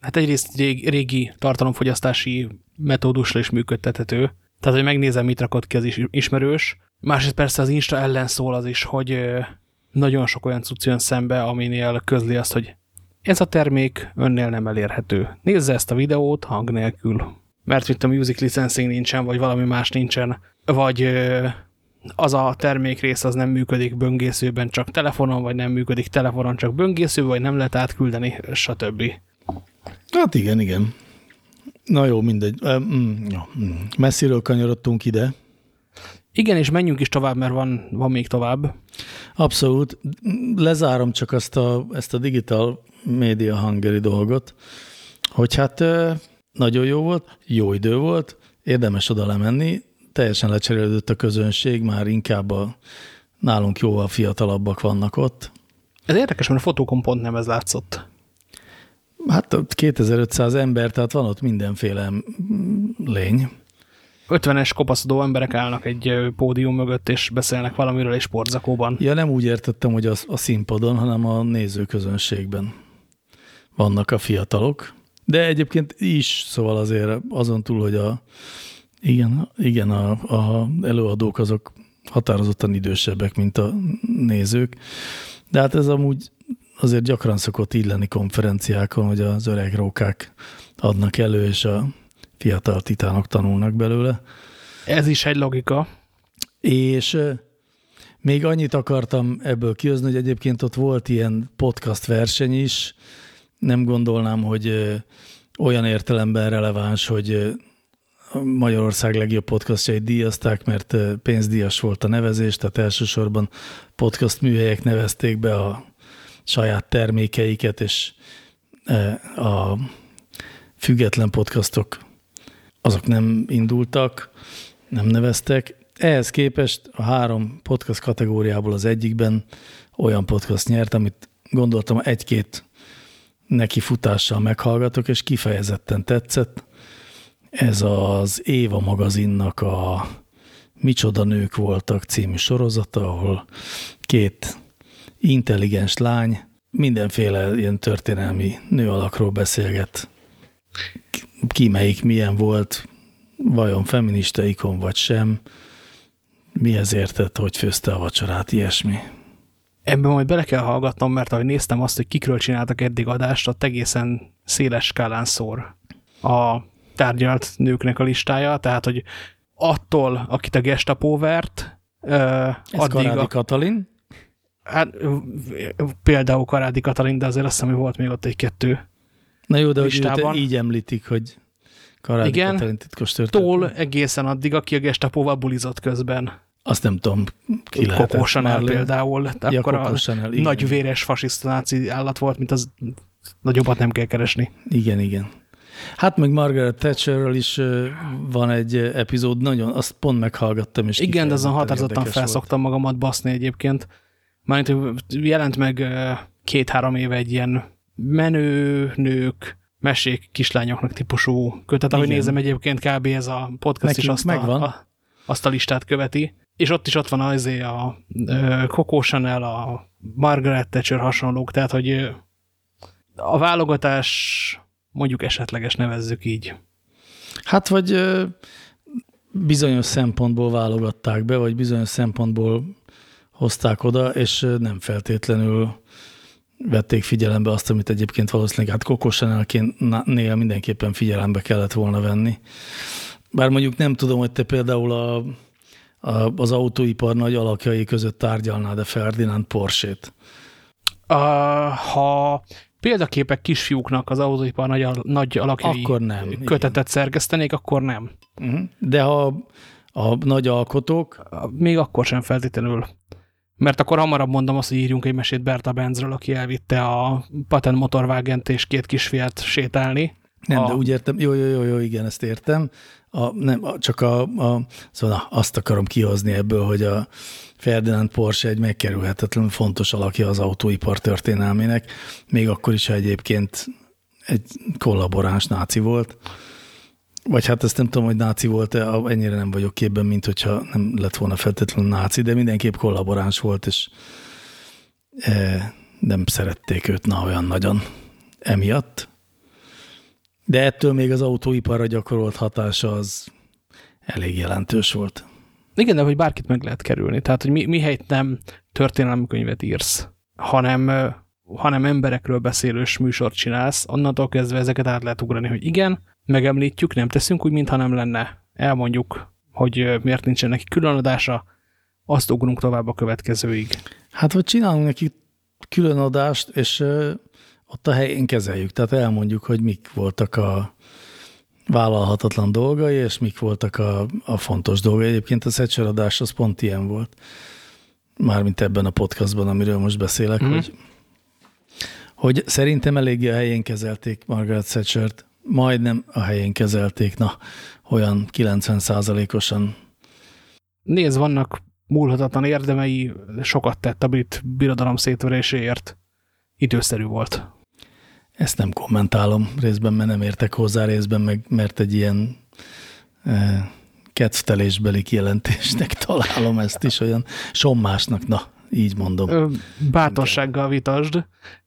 hát egyrészt régi, régi tartalomfogyasztási metódusra is működtethető. Tehát, hogy megnézem, mit rakott ki az ismerős. Másrészt persze az Insta ellen szól az is, hogy nagyon sok olyan cucc jön szembe, aminél közli azt, hogy ez a termék önnél nem elérhető. Nézze ezt a videót hang nélkül mert itt a music licensing nincsen, vagy valami más nincsen, vagy az a termékrész az nem működik böngészőben csak telefonon, vagy nem működik telefonon csak böngésző, vagy nem lehet átküldeni, stb. Hát igen, igen. Na jó, mindegy. Mm, Messziről kanyarodtunk ide. Igen, és menjünk is tovább, mert van, van még tovább. Abszolút. Lezárom csak azt a, ezt a Digital Media Hungary dolgot, hogy hát nagyon jó volt, jó idő volt, érdemes oda lemenni, teljesen lecserélődött a közönség, már inkább a nálunk jóval fiatalabbak vannak ott. Ez érdekes, mert a fotókon pont nem ez látszott. Hát 2500 ember, tehát van ott mindenféle lény. 50-es kopaszodó emberek állnak egy pódium mögött, és beszélnek valamiről egy sportzakóban. Ja, nem úgy értettem, hogy a, a színpadon, hanem a nézőközönségben vannak a fiatalok. De egyébként is, szóval azért azon túl, hogy a, igen, igen a, a előadók azok határozottan idősebbek, mint a nézők. De hát ez amúgy azért gyakran szokott így lenni konferenciákon, hogy az öreg rókák adnak elő, és a fiatal titánok tanulnak belőle. Ez is egy logika. És még annyit akartam ebből kihozni, hogy egyébként ott volt ilyen podcast verseny is. Nem gondolnám, hogy olyan értelemben releváns, hogy Magyarország legjobb podcastjait díjazták, mert pénzdíjas volt a nevezés, tehát elsősorban podcast műhelyek nevezték be a saját termékeiket, és a független podcastok azok nem indultak, nem neveztek. Ehhez képest a három podcast kategóriából az egyikben olyan podcast nyert, amit gondoltam egy-két neki futással meghallgatok, és kifejezetten tetszett. Ez az Éva magazinnak a Micsoda nők voltak című sorozata, ahol két intelligens lány mindenféle ilyen történelmi nőalakról beszélget. Ki melyik milyen volt, vajon feminista ikon vagy sem, mihez értett, hogy főzte a vacsorát, ilyesmi. Ebben majd bele kell hallgatnom, mert ahogy néztem azt, hogy kikről csináltak eddig adást, ott egészen széles skálán szór a tárgyalt nőknek a listája, tehát, hogy attól, akit a gestapo vert, Ez addig a... Katalin? Hát például Karádi Katalin, de azért azt hiszem, hogy volt még ott egy-kettő Na jó, de listában. hogy így említik, hogy Karádi Igen, Katalin titkos történet. tól egészen addig, aki a gestapóval bulizott közben. Azt nem tudom, ki lehetett. Coco Chanel például. Ja, akkor Chanel, igen. nagy véres fasiszta náci állat volt, mint az nagyobbat nem kell keresni. Igen, igen. Hát meg Margaret Thatcherről is van egy epizód, nagyon, azt pont meghallgattam. És Igen, de azon határozottan felszoktam volt. magamat baszni egyébként. Mármint jelent meg két-három éve egy ilyen menő nők, mesék kislányoknak típusú kötet, ahogy Igen. nézem egyébként kb. ez a podcast Nekünk is azt megvan. A, azt a listát követi. És ott is ott van azért a, a Coco Chanel, a Margaret Thatcher hasonlók, tehát hogy a válogatás mondjuk esetleges nevezzük így. Hát vagy bizonyos szempontból válogatták be, vagy bizonyos szempontból hozták oda, és nem feltétlenül vették figyelembe azt, amit egyébként valószínűleg hát Kokosanelnél mindenképpen figyelembe kellett volna venni. Bár mondjuk nem tudom, hogy te például a, a, az autóipar nagy alakjai között tárgyalnád a Ferdinand Porsche-t. Uh, ha példaképek kisfiúknak az autóipar nagy, nagy alakjai akkor nem, kötetet igen. szerkesztenék, akkor nem. -huh. De ha a nagy alkotók... Még akkor sem feltétlenül. Mert akkor hamarabb mondom azt, hogy írjunk egy mesét Berta Benzről, aki elvitte a patent motorvágent és két kisfiát sétálni. Nem, a... de úgy értem, jó, jó, jó, jó, igen, ezt értem. A, nem, csak a, a, szóval na, azt akarom kihozni ebből, hogy a Ferdinand Porsche egy megkerülhetetlenül fontos alakja az autóipar történelmének, még akkor is, ha egyébként egy kollaboráns náci volt. Vagy hát ezt nem tudom, hogy náci volt-e, ennyire nem vagyok képben, mint hogyha nem lett volna feltétlenül náci, de mindenképp kollaboráns volt, és e, nem szerették őt na olyan nagyon emiatt. De ettől még az autóiparra gyakorolt hatása az elég jelentős volt. Igen, de hogy bárkit meg lehet kerülni. Tehát, hogy mi, mi helyt nem történelmi könyvet írsz, hanem, hanem emberekről beszélős műsort csinálsz, onnantól kezdve ezeket át lehet ugrani, hogy igen, megemlítjük, nem teszünk úgy, mintha nem lenne. Elmondjuk, hogy miért nincsen neki különadása, azt ugrunk tovább a következőig. Hát, hogy csinálunk neki különadást, és ott a helyén kezeljük. Tehát elmondjuk, hogy mik voltak a vállalhatatlan dolgai, és mik voltak a, a fontos dolgai. Egyébként a szecseradás az pont ilyen volt. Mármint ebben a podcastban, amiről most beszélek, mm. hogy, hogy szerintem eléggé a helyén kezelték Margaret Thatchert, majdnem a helyén kezelték, na, olyan 90 százalékosan. Nézd, vannak múlhatatlan érdemei, sokat tett a brit birodalom szétveréséért. Időszerű volt. Ezt nem kommentálom részben, mert nem értek hozzá részben, meg mert egy ilyen e, kedvtelésbeli kijelentésnek találom ezt is, olyan sommásnak, na, így mondom. Bátorsággal vitasd.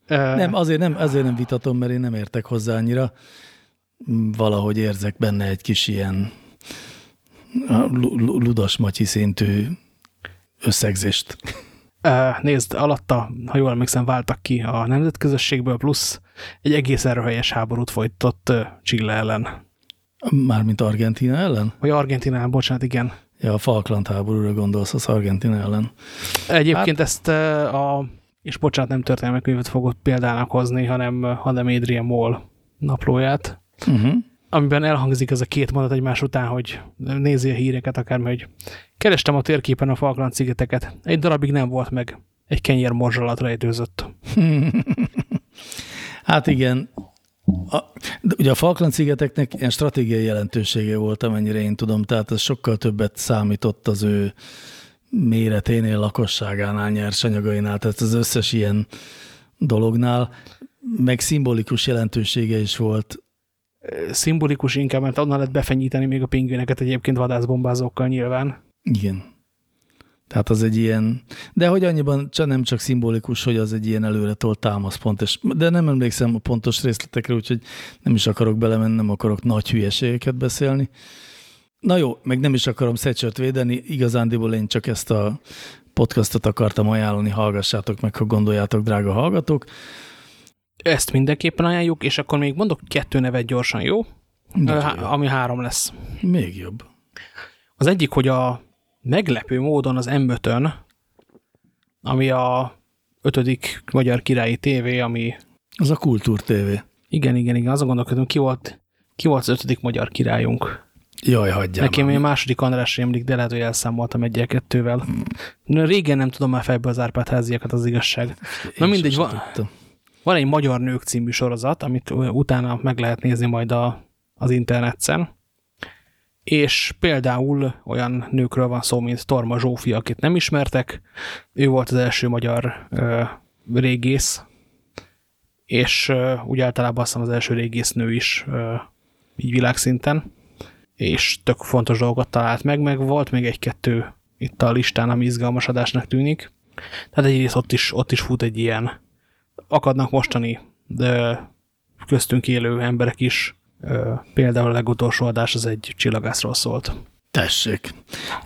Nem, azért nem, azért nem vitatom, mert én nem értek hozzá annyira. Valahogy érzek benne egy kis ilyen ludas matyi szintű összegzést. Nézd, alatta, ha jól emlékszem, váltak ki a nemzetközösségből, plusz egy egész erőhelyes háborút folytott Chile ellen. Mármint Argentina ellen? Vagy Argentina ellen, bocsánat, igen. Ja, a Falkland háborúra gondolsz az Argentina ellen. Egyébként hát... ezt a, és bocsánat, nem történelmi könyvet fogok példának hozni, hanem, hanem Adrian Moll naplóját. Uh. -huh amiben elhangzik ez a két mondat egymás után, hogy nézi a híreket akármi, hogy kerestem a térképen a Falkland szigeteket. Egy darabig nem volt meg. Egy kenyér morzsalat rejtőzött. hát igen. A, de ugye a Falkland szigeteknek ilyen stratégiai jelentősége volt, amennyire én tudom, tehát ez sokkal többet számított az ő méreténél, lakosságánál, nyersanyagainál, tehát az összes ilyen dolognál, meg szimbolikus jelentősége is volt szimbolikus inkább, mert onnan lehet befenyíteni még a pingvineket egyébként vadászbombázókkal nyilván. Igen. Tehát az egy ilyen, de hogy annyiban nem csak szimbolikus, hogy az egy ilyen előre tolt támaszpont, és, de nem emlékszem a pontos részletekre, úgyhogy nem is akarok belemenni, nem akarok nagy hülyeségeket beszélni. Na jó, meg nem is akarom Szecsert védeni, igazándiból én csak ezt a podcastot akartam ajánlani, hallgassátok meg, ha gondoljátok, drága hallgatók. Ezt mindenképpen ajánljuk, és akkor még mondok kettő nevet gyorsan, jó? Há ami három lesz. Még jobb. Az egyik, hogy a meglepő módon az m ami a ötödik magyar királyi tévé, ami... Az a kultúr tévé. Igen, igen, igen. Azon gondolkodunk, ki volt, ki volt az ötödik magyar királyunk. Jaj, hagyjál Nekem a második András emlik, de lehet, hogy elszámoltam egyel kettővel. Hmm. Régen nem tudom már fejből az Árpád háziakat, az igazság. Na mindegy, van, van egy Magyar Nők című sorozat, amit utána meg lehet nézni majd a, az interneten, és például olyan nőkről van szó, mint Torma Zsófia, akit nem ismertek. Ő volt az első magyar ö, régész, és ö, úgy általában azt az első régésznő is ö, így világszinten, és tök fontos dolgokat talált meg, meg volt még egy-kettő itt a listán, ami izgalmas adásnak tűnik. Tehát egyrészt ott is, ott is fut egy ilyen akadnak mostani de köztünk élő emberek is. Például a legutolsó adás az egy csillagászról szólt. Tessék.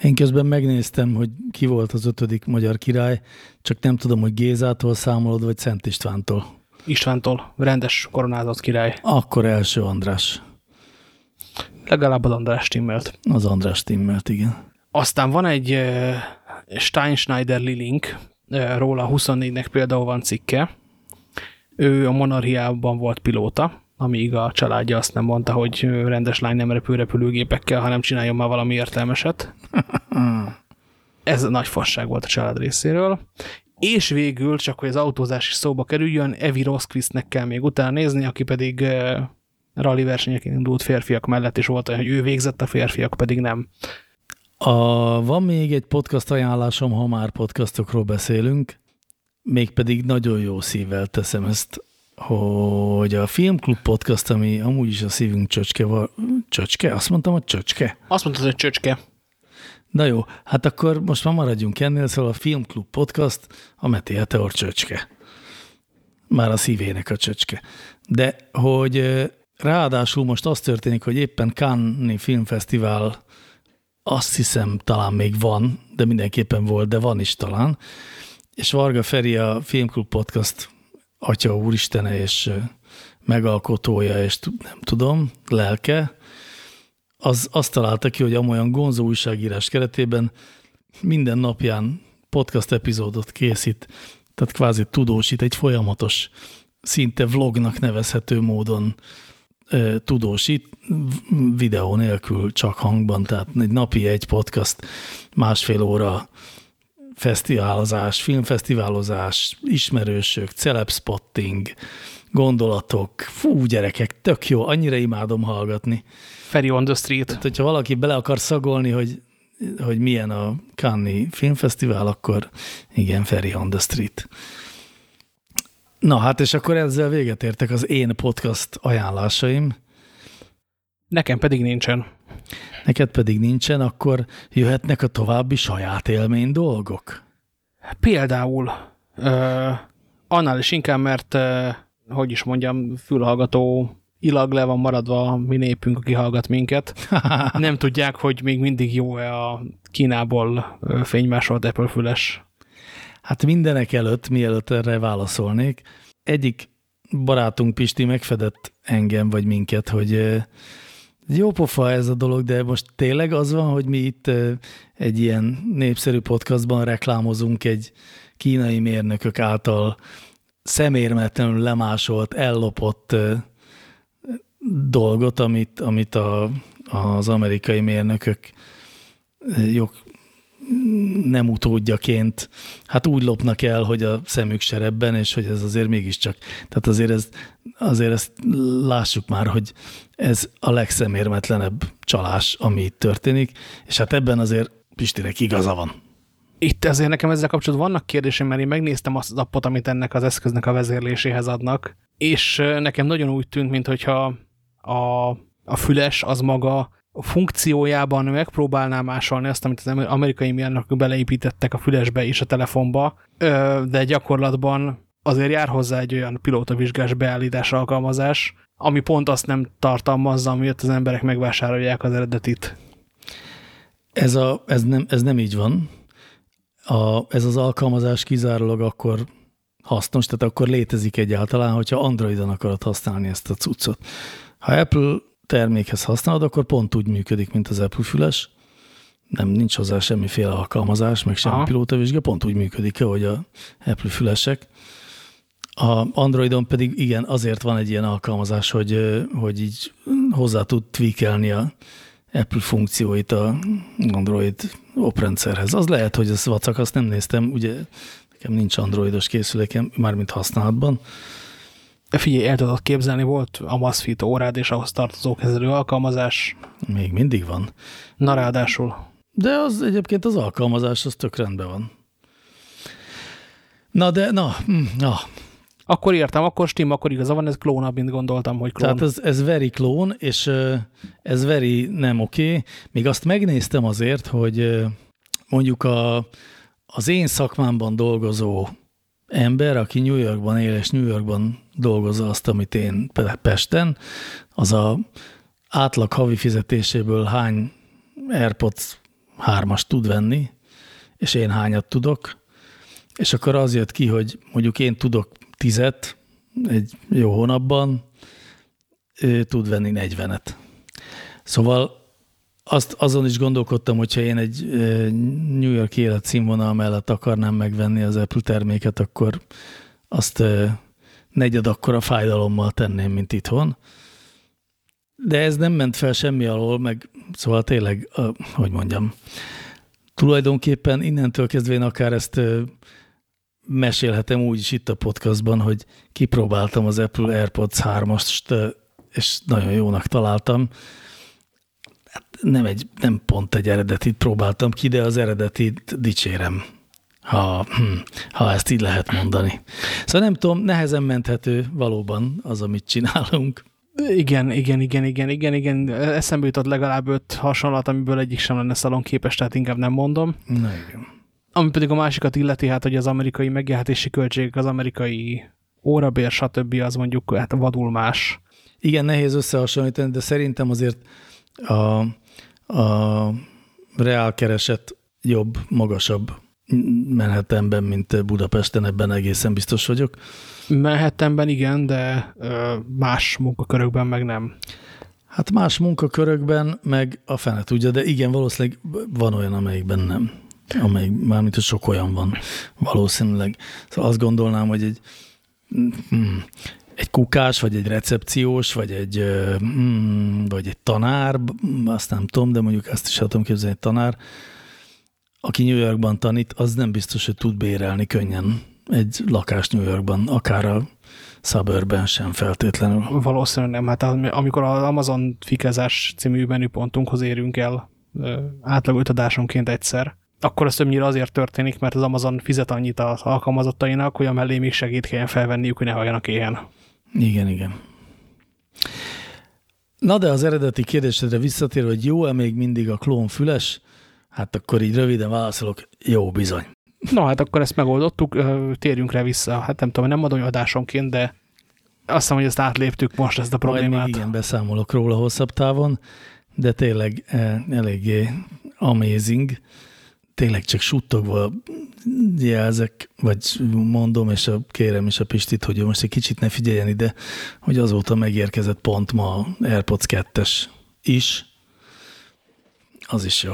Én közben megnéztem, hogy ki volt az ötödik magyar király, csak nem tudom, hogy Gézától számolod, vagy Szent Istvántól. Istvántól, rendes koronázott király. Akkor első András. Legalább az András timmelt. Az András timmelt, igen. Aztán van egy Steinschneider Lilink, róla 24-nek például van cikke, ő a monarchiában volt pilóta, amíg a családja azt nem mondta, hogy rendes lány nem repül repülőgépekkel, hanem csináljon már valami értelmeset. Ez nagy fasság volt a család részéről. És végül, csak hogy az autózás is szóba kerüljön, Evi Rosquistnek kell még utána nézni, aki pedig rally versenyeken indult férfiak mellett, és volt olyan, hogy ő végzett, a férfiak pedig nem. A, van még egy podcast ajánlásom, ha már podcastokról beszélünk mégpedig nagyon jó szívvel teszem ezt, hogy a Filmklub podcast, ami amúgy is a szívünk csöcske, van, csöcske? Azt mondtam, hogy csöcske? Azt mondtad, hogy csöcske. Na jó, hát akkor most már maradjunk ennél, szóval a Filmklub podcast a Meti Heteor csöcske. Már a szívének a csöcske. De hogy ráadásul most az történik, hogy éppen Cannes Filmfesztivál azt hiszem talán még van, de mindenképpen volt, de van is talán, és Varga Feri a Filmklub Podcast atya úristene és megalkotója, és nem tudom, lelke, az azt találta ki, hogy amolyan gonzó újságírás keretében minden napján podcast epizódot készít, tehát kvázi tudósít egy folyamatos, szinte vlognak nevezhető módon e, tudósít, videó nélkül, csak hangban, tehát egy napi egy podcast, másfél óra fesztiválozás, filmfesztiválozás, ismerősök, celebspotting, gondolatok, fú, gyerekek, tök jó, annyira imádom hallgatni. Ferry on the Street. Tehát, hogyha valaki bele akar szagolni, hogy, hogy milyen a Cannes Filmfesztivál, akkor igen, Ferry on the Street. Na hát, és akkor ezzel véget értek az én podcast ajánlásaim. Nekem pedig nincsen. Neked pedig nincsen, akkor jöhetnek a további saját élmény dolgok? Például ö, annál is inkább, mert ö, hogy is mondjam, fülhallgató ilag le van maradva a mi népünk, aki hallgat minket. Nem tudják, hogy még mindig jó-e a Kínából fénymásolt Apple füles. Hát mindenek előtt, mielőtt erre válaszolnék, egyik barátunk Pisti megfedett engem vagy minket, hogy jó pofa ez a dolog, de most tényleg az van, hogy mi itt egy ilyen népszerű podcastban reklámozunk egy kínai mérnökök által szemérmetlenül lemásolt, ellopott dolgot, amit, amit a, az amerikai mérnökök jog nem utódjaként, hát úgy lopnak el, hogy a szemük serebben, és hogy ez azért mégiscsak, tehát azért, ez, azért ezt lássuk már, hogy ez a legszemérmetlenebb csalás, ami itt történik, és hát ebben azért Pistirek igaza van. Itt azért nekem ezzel kapcsolatban vannak kérdésem, mert én megnéztem azt az appot, amit ennek az eszköznek a vezérléséhez adnak, és nekem nagyon úgy tűnt, mintha a, a füles az maga funkciójában megpróbálná másolni azt, amit az amerikai mérnökök beleépítettek a fülesbe és a telefonba, de gyakorlatban azért jár hozzá egy olyan pilótavizsgás beállítás alkalmazás, ami pont azt nem tartalmazza, amiatt az emberek megvásárolják az eredetit. Ez, a, ez, nem, ez nem így van. A, ez az alkalmazás kizárólag akkor hasznos, tehát akkor létezik egyáltalán, hogyha Androidon akarod használni ezt a cuccot. Ha Apple termékhez használod, akkor pont úgy működik, mint az Apple füles. Nem, nincs hozzá semmiféle alkalmazás, meg semmi pilótavizsga, pont úgy működik, ahogy a Apple fülesek. A Androidon pedig igen, azért van egy ilyen alkalmazás, hogy, hogy így hozzá tud tweakelni a Apple funkcióit a Android oprendszerhez. Az lehet, hogy ez vacak, azt nem néztem, ugye nekem nincs androidos készülékem, mármint használatban, Figyelj, el tudod képzelni, volt a Masfit órád és ahhoz tartozó kezelő alkalmazás. Még mindig van. Na ráadásul. De az egyébként az alkalmazás, az tök rendben van. Na de, na, hm, na. Akkor értem, akkor stim, akkor igaza van, ez klónabb, mint gondoltam, hogy klón. Tehát ez, ez very klón, és ez very nem oké. Okay. Még azt megnéztem azért, hogy mondjuk a, az én szakmámban dolgozó ember, aki New Yorkban él, és New Yorkban dolgozza azt, amit én Pesten, az a átlag havi fizetéséből hány AirPods 3-as tud venni, és én hányat tudok, és akkor az jött ki, hogy mondjuk én tudok tizet egy jó hónapban, ő tud venni 40-et. Szóval azt, azon is gondolkodtam, hogyha én egy New York életszínvonal mellett akarnám megvenni az Apple terméket, akkor azt negyed akkora fájdalommal tenném, mint itthon. De ez nem ment fel semmi alól, meg szóval tényleg, hogy mondjam, tulajdonképpen innentől kezdve én akár ezt mesélhetem úgy is itt a podcastban, hogy kipróbáltam az Apple AirPods 3-ast, és nagyon jónak találtam. Hát nem, egy, nem pont egy eredetit próbáltam ki, de az eredetit dicsérem ha, hm, ha ezt így lehet mondani. Szóval nem tudom, nehezen menthető valóban az, amit csinálunk. Igen, igen, igen, igen, igen, igen. Eszembe jutott legalább öt hasonlat, amiből egyik sem lenne szalonképes, tehát inkább nem mondom. Na igen. Ami pedig a másikat illeti, hát, hogy az amerikai megjelentési költségek, az amerikai órabér, stb. az mondjuk hát vadul más. Igen, nehéz összehasonlítani, de szerintem azért a, a reálkereset jobb, magasabb Manhattanben, mint Budapesten, ebben egészen biztos vagyok. Manhattanben igen, de más munkakörökben meg nem. Hát más munkakörökben meg a fene tudja, de igen, valószínűleg van olyan, amelyikben nem. Amelyik, mármint, hogy sok olyan van valószínűleg. Szóval azt gondolnám, hogy egy, hmm, egy kukás, vagy egy recepciós, vagy egy, hmm, vagy egy tanár, azt nem tudom, de mondjuk azt is tudom képzelni, egy tanár, aki New Yorkban tanít, az nem biztos, hogy tud bérelni könnyen egy lakást New Yorkban, akár a suburban sem feltétlenül. Valószínűleg nem. Hát amikor az Amazon fikázás című menüpontunkhoz érünk el átlag öt adásonként egyszer, akkor ez többnyire azért történik, mert az Amazon fizet annyit az alkalmazottainak, hogy a mellé még segít kelljen felvenniük, hogy ne halljanak éhen. Igen, igen. Na de az eredeti kérdésedre visszatérve, hogy jó-e még mindig a klón füles, hát akkor így röviden válaszolok, jó bizony. No, hát akkor ezt megoldottuk, térjünk rá vissza. Hát nem tudom, nem adom adásonként, de azt hiszem, hogy ezt átléptük most ezt a problémát. Majd még igen, beszámolok róla hosszabb távon, de tényleg eléggé amazing. Tényleg csak suttogva jelzek, vagy mondom, és a, kérem is a Pistit, hogy most egy kicsit ne figyeljen ide, hogy azóta megérkezett pont ma AirPods 2-es is. Az is jó.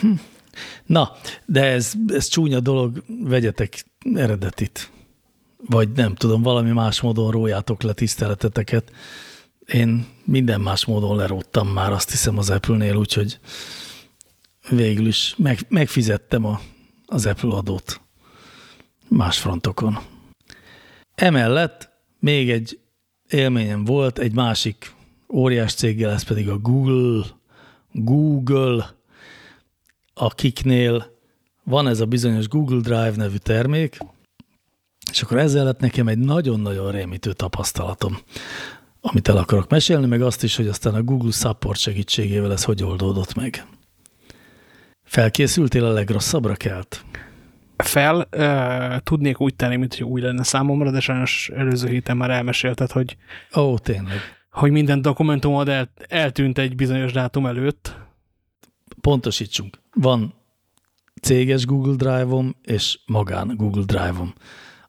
Hm. Na, de ez, ez csúnya dolog, vegyetek eredetit. Vagy nem tudom, valami más módon rójátok le tiszteleteteket. Én minden más módon leróttam már, azt hiszem az Apple-nél, úgyhogy végül is meg, megfizettem a, az Apple adót más frontokon. Emellett még egy élményem volt egy másik óriás céggel, ez pedig a Google, Google, akiknél van ez a bizonyos Google Drive nevű termék, és akkor ezzel lett nekem egy nagyon-nagyon rémítő tapasztalatom, amit el akarok mesélni, meg azt is, hogy aztán a Google Support segítségével ez hogy oldódott meg. Felkészültél a legrosszabbra kelt? Fel, uh, tudnék úgy tenni, mint hogy új lenne számomra, de sajnos előző héten már elmesélted, hogy Ó, tényleg. Hogy minden dokumentumod el, eltűnt egy bizonyos dátum előtt. Pontosítsunk. Van céges Google Drive-om és magán Google Drive-om.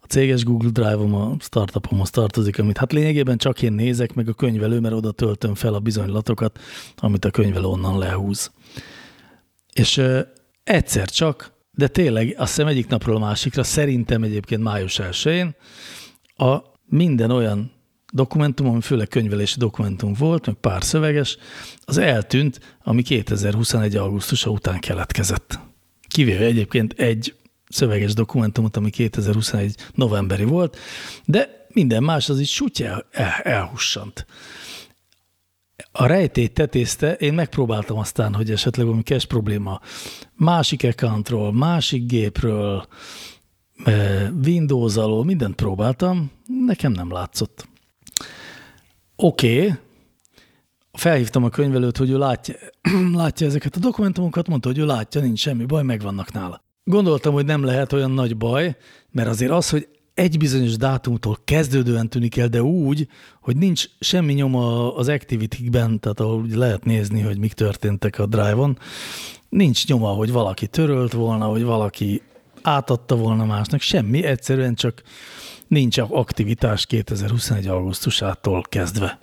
A céges Google Drive-om a startupomhoz tartozik, amit hát lényegében csak én nézek, meg a könyvelő, mert oda töltöm fel a bizonylatokat, amit a könyvelő onnan lehúz. És ö, egyszer csak, de tényleg azt hiszem egyik napról a másikra, szerintem egyébként május 1 a minden olyan dokumentum, ami főleg könyvelési dokumentum volt, meg pár szöveges, az eltűnt, ami 2021. augusztusa után keletkezett. Kivéve egyébként egy szöveges dokumentumot, ami 2021 novemberi volt, de minden más az így sutya el, elhussant. A rejtélyt tetézte, én megpróbáltam aztán, hogy esetleg valami cache probléma másik accountról, másik gépről, eh, Windows alól, mindent próbáltam, nekem nem látszott. Oké, okay. felhívtam a könyvelőt, hogy ő látja, látja ezeket a dokumentumokat, mondta, hogy ő látja, nincs semmi baj, megvannak nála. Gondoltam, hogy nem lehet olyan nagy baj, mert azért az, hogy egy bizonyos dátumtól kezdődően tűnik el, de úgy, hogy nincs semmi nyoma az activity-ben, tehát ahol lehet nézni, hogy mik történtek a Drive-on, nincs nyoma, hogy valaki törölt volna, hogy valaki átadta volna másnak, semmi, egyszerűen csak nincs aktivitás 2021. augusztusától kezdve.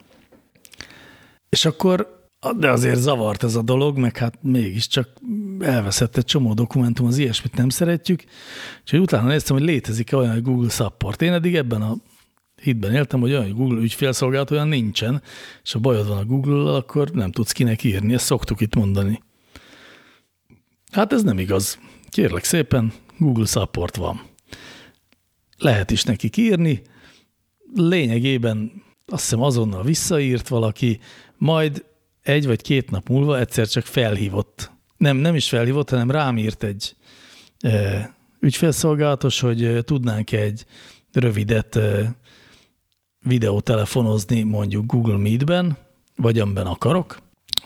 És akkor, de azért zavart ez a dolog, meg hát mégiscsak elveszett egy csomó dokumentum, az ilyesmit nem szeretjük, és hogy utána néztem, hogy létezik-e olyan, hogy Google Support. Én eddig ebben a hitben éltem, hogy olyan, hogy Google ügyfélszolgálat olyan nincsen, és ha bajod van a Google-al, akkor nem tudsz kinek írni, ezt szoktuk itt mondani. Hát ez nem igaz. Kérlek szépen, Google Support van lehet is neki írni, lényegében azt hiszem azonnal visszaírt valaki, majd egy vagy két nap múlva egyszer csak felhívott. Nem, nem is felhívott, hanem rám írt egy e, ügyfélszolgálatos, hogy e, tudnánk egy rövidet e, videótelefonozni mondjuk Google Meet-ben, vagy amiben akarok.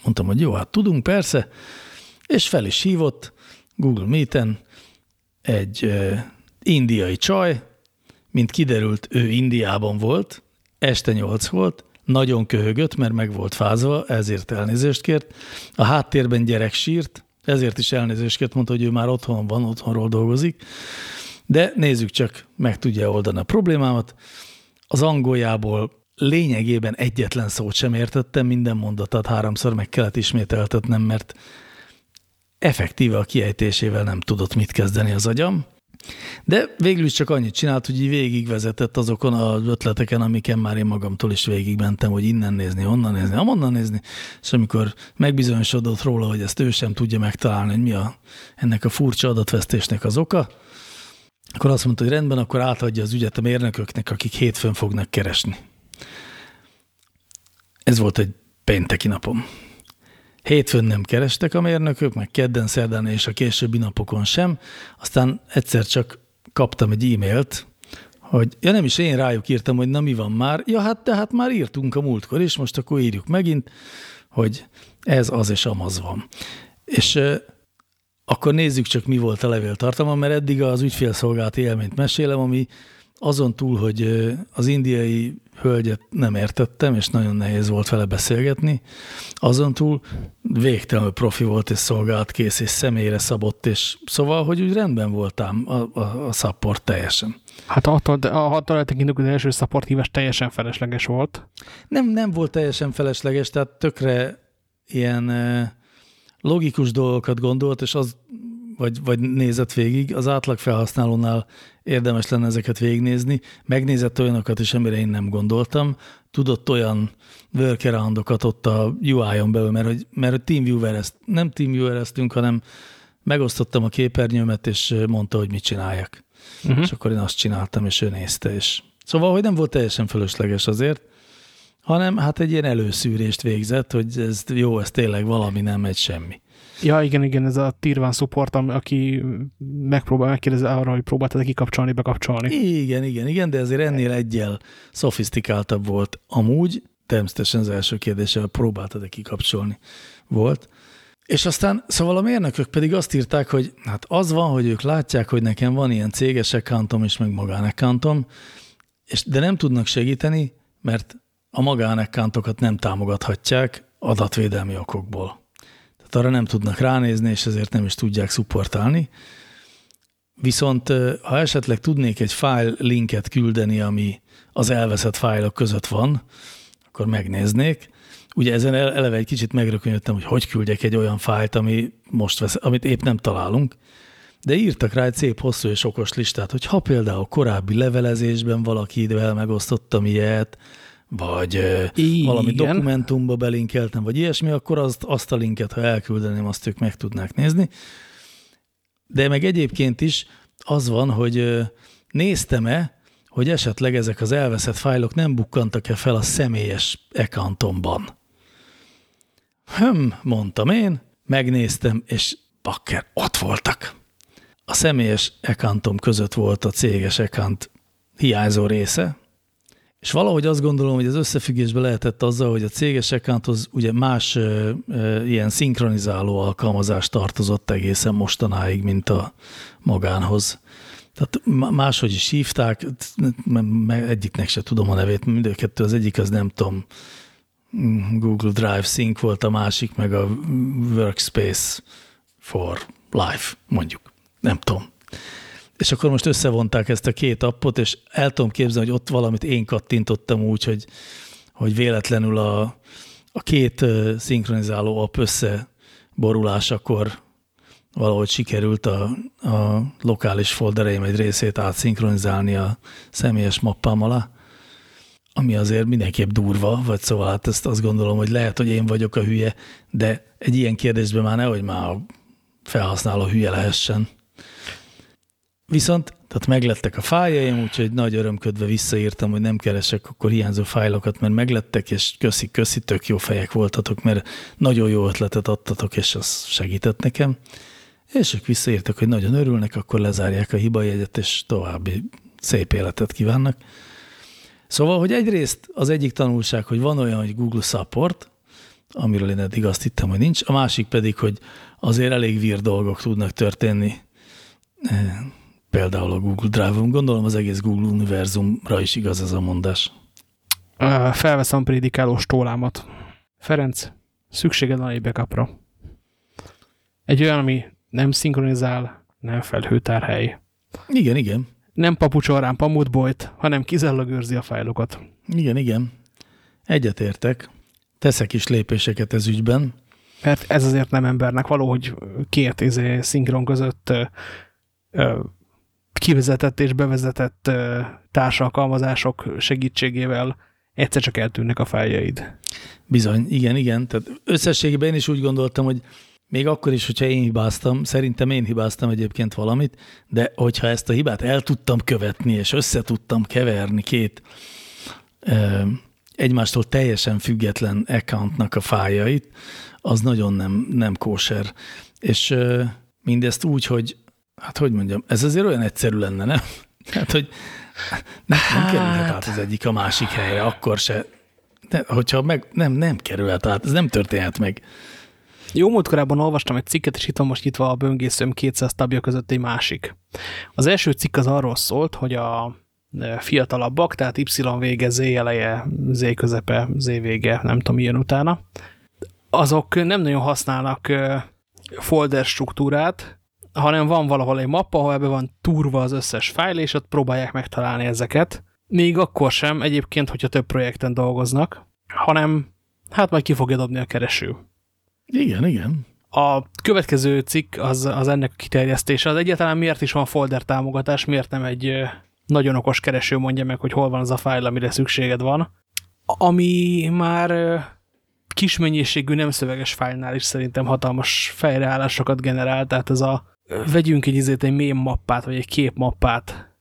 Mondtam, hogy jó, hát tudunk, persze, és fel is hívott Google Meet-en egy e, indiai csaj, mint kiderült, ő Indiában volt, este nyolc volt, nagyon köhögött, mert meg volt fázva, ezért elnézést kért. A háttérben gyerek sírt, ezért is elnézést mondta, hogy ő már otthon van, otthonról dolgozik, de nézzük csak, meg tudja oldani a problémámat. Az angoljából lényegében egyetlen szót sem értettem, minden mondatát háromszor meg kellett ismételtetnem, mert effektíve a kiejtésével nem tudott mit kezdeni az agyam. De végül is csak annyit csinált, hogy így végigvezetett azokon az ötleteken, amiken már én magamtól is végigmentem, hogy innen nézni, onnan nézni, amonnan nézni, és amikor megbizonyosodott róla, hogy ezt ő sem tudja megtalálni, hogy mi a, ennek a furcsa adatvesztésnek az oka, akkor azt mondta, hogy rendben, akkor átadja az ügyet a mérnököknek, akik hétfőn fognak keresni. Ez volt egy pénteki napom. Hétfőn nem kerestek a mérnökök, meg kedden, szerdán és a későbbi napokon sem. Aztán egyszer csak kaptam egy e-mailt, hogy ja nem is én rájuk írtam, hogy na mi van már. Ja hát tehát már írtunk a múltkor is, most akkor írjuk megint, hogy ez az és amaz van. És akkor nézzük csak, mi volt a levél tartalma, mert eddig az ügyfélszolgálati élményt mesélem, ami azon túl, hogy az indiai hölgyet nem értettem, és nagyon nehéz volt vele beszélgetni, azon túl végtelenül profi volt, és szolgált kész, és személyre szabott, és szóval, hogy úgy rendben voltam a, a, a support teljesen. Hát attól, attól eltekintünk, az első support hívás teljesen felesleges volt. Nem, nem volt teljesen felesleges, tehát tökre ilyen logikus dolgokat gondolt, és az vagy, vagy nézett végig, az átlag felhasználónál érdemes lenne ezeket végignézni. Megnézett olyanokat is, amire én nem gondoltam. Tudott olyan workaroundokat ott a UI-on belül, mert hogy, mert hogy teamviewer ezt, nem teamviewer hanem megosztottam a képernyőmet, és mondta, hogy mit csináljak. Uh -huh. És akkor én azt csináltam, és ő nézte. És... Szóval, hogy nem volt teljesen fölösleges azért, hanem hát egy ilyen előszűrést végzett, hogy ez jó, ez tényleg valami nem egy semmi. Ja, igen, igen, ez a tier one support, aki megpróbál, megkérdezi arra, hogy próbáltad kikapcsolni, bekapcsolni. Igen, igen, igen, de azért ennél egyel szofisztikáltabb volt. Amúgy, természetesen az első kérdése, próbáltad-e kikapcsolni volt. És aztán, szóval a mérnökök pedig azt írták, hogy hát az van, hogy ők látják, hogy nekem van ilyen céges accountom és meg magánaccountom, és, de nem tudnak segíteni, mert a magánaccountokat nem támogathatják adatvédelmi okokból. Tehát arra nem tudnak ránézni, és ezért nem is tudják szupportálni. Viszont ha esetleg tudnék egy file linket küldeni, ami az elveszett fájlok között van, akkor megnéznék. Ugye ezen eleve egy kicsit megrökönyödtem, hogy hogy küldjek egy olyan fájlt, ami most vesz, amit épp nem találunk, de írtak rá egy szép hosszú és okos listát, hogy ha például korábbi levelezésben valaki idővel megosztottam ilyet, vagy Igen. valami dokumentumba belinkeltem, vagy ilyesmi, akkor azt, azt a linket, ha elküldeném, azt ők meg tudnák nézni. De meg egyébként is az van, hogy néztem-e, hogy esetleg ezek az elveszett fájlok nem bukkantak-e fel a személyes accountomban. Hm, mondtam én, megnéztem, és bakker, ott voltak. A személyes accountom között volt a céges account hiányzó része, és valahogy azt gondolom, hogy az összefüggésben lehetett azzal, hogy a céges accounthoz ugye más ö, ö, ilyen szinkronizáló alkalmazás tartozott egészen mostanáig, mint a magánhoz. Tehát máshogy is hívták, egyiknek se tudom a nevét, mind kettő, az egyik az nem tudom, Google Drive Sync volt a másik, meg a Workspace for Life, mondjuk. Nem tudom. És akkor most összevonták ezt a két appot, és el tudom képzelni, hogy ott valamit én kattintottam úgy, hogy, hogy véletlenül a, a két szinkronizáló app összeborulásakor valahogy sikerült a, a lokális foldereim egy részét átszinkronizálni a személyes mappám alá, ami azért mindenképp durva, vagy szóval hát ezt azt gondolom, hogy lehet, hogy én vagyok a hülye, de egy ilyen kérdésben már nehogy már a felhasználó hülye lehessen. Viszont tehát meglettek a fájjaim, úgyhogy nagy örömködve visszaírtam, hogy nem keresek akkor hiányzó fájlokat, mert meglettek, és köszi, köszi, tök jó fejek voltatok, mert nagyon jó ötletet adtatok, és az segített nekem. És ők visszaírtak, hogy nagyon örülnek, akkor lezárják a hibajegyet, és további szép életet kívánnak. Szóval, hogy egyrészt az egyik tanulság, hogy van olyan, hogy Google Support, amiről én eddig azt hittem, hogy nincs, a másik pedig, hogy azért elég vír dolgok tudnak történni például a Google Drive-on. Gondolom az egész Google univerzumra is igaz ez a mondás. Felveszem prédikálós tólámat. Ferenc, szükséged van egy backupra. Egy olyan, ami nem szinkronizál, nem felhőtárhely. Igen, igen. Nem papucsorán pamutbolyt, hanem kizárólag őrzi a fájlokat. Igen, igen. Egyetértek. Teszek is lépéseket ez ügyben. Mert ez azért nem embernek való, hogy két izé, szinkron között ö, ö, kivezetett és bevezetett társalkalmazások segítségével egyszer csak eltűnnek a fájljaid. Bizony, igen, igen. Tehát összességében én is úgy gondoltam, hogy még akkor is, hogyha én hibáztam, szerintem én hibáztam egyébként valamit, de hogyha ezt a hibát el tudtam követni, és össze tudtam keverni két ö, egymástól teljesen független accountnak a fájait, az nagyon nem, nem kóser. És ö, mindezt úgy, hogy, hát hogy mondjam, ez azért olyan egyszerű lenne, nem? Hát, hogy nem, nem hát... kerülhet át az egyik a másik helyre, akkor se. De, hogyha meg, nem, nem kerülhet át, ez nem történhet meg. Jó múlt korábban olvastam egy cikket, és itt van most nyitva a böngészőm 200 tabja között egy másik. Az első cikk az arról szólt, hogy a fiatalabbak, tehát Y vége, Z eleje, Z közepe, Z vége, nem tudom, milyen utána, azok nem nagyon használnak folder struktúrát, hanem van valahol egy mappa, ahol ebbe van turva az összes fájl, és ott próbálják megtalálni ezeket. Még akkor sem egyébként, hogyha több projekten dolgoznak, hanem hát majd ki fogja dobni a kereső. Igen, igen. A következő cikk az, az ennek a kiterjesztése. Az egyáltalán miért is van folder támogatás, miért nem egy nagyon okos kereső mondja meg, hogy hol van az a fájl, amire szükséged van. Ami már kis mennyiségű nem szöveges fájlnál is szerintem hatalmas fejreállásokat generál, tehát ez a vegyünk egy izét, egy mém mappát, vagy egy képmappát,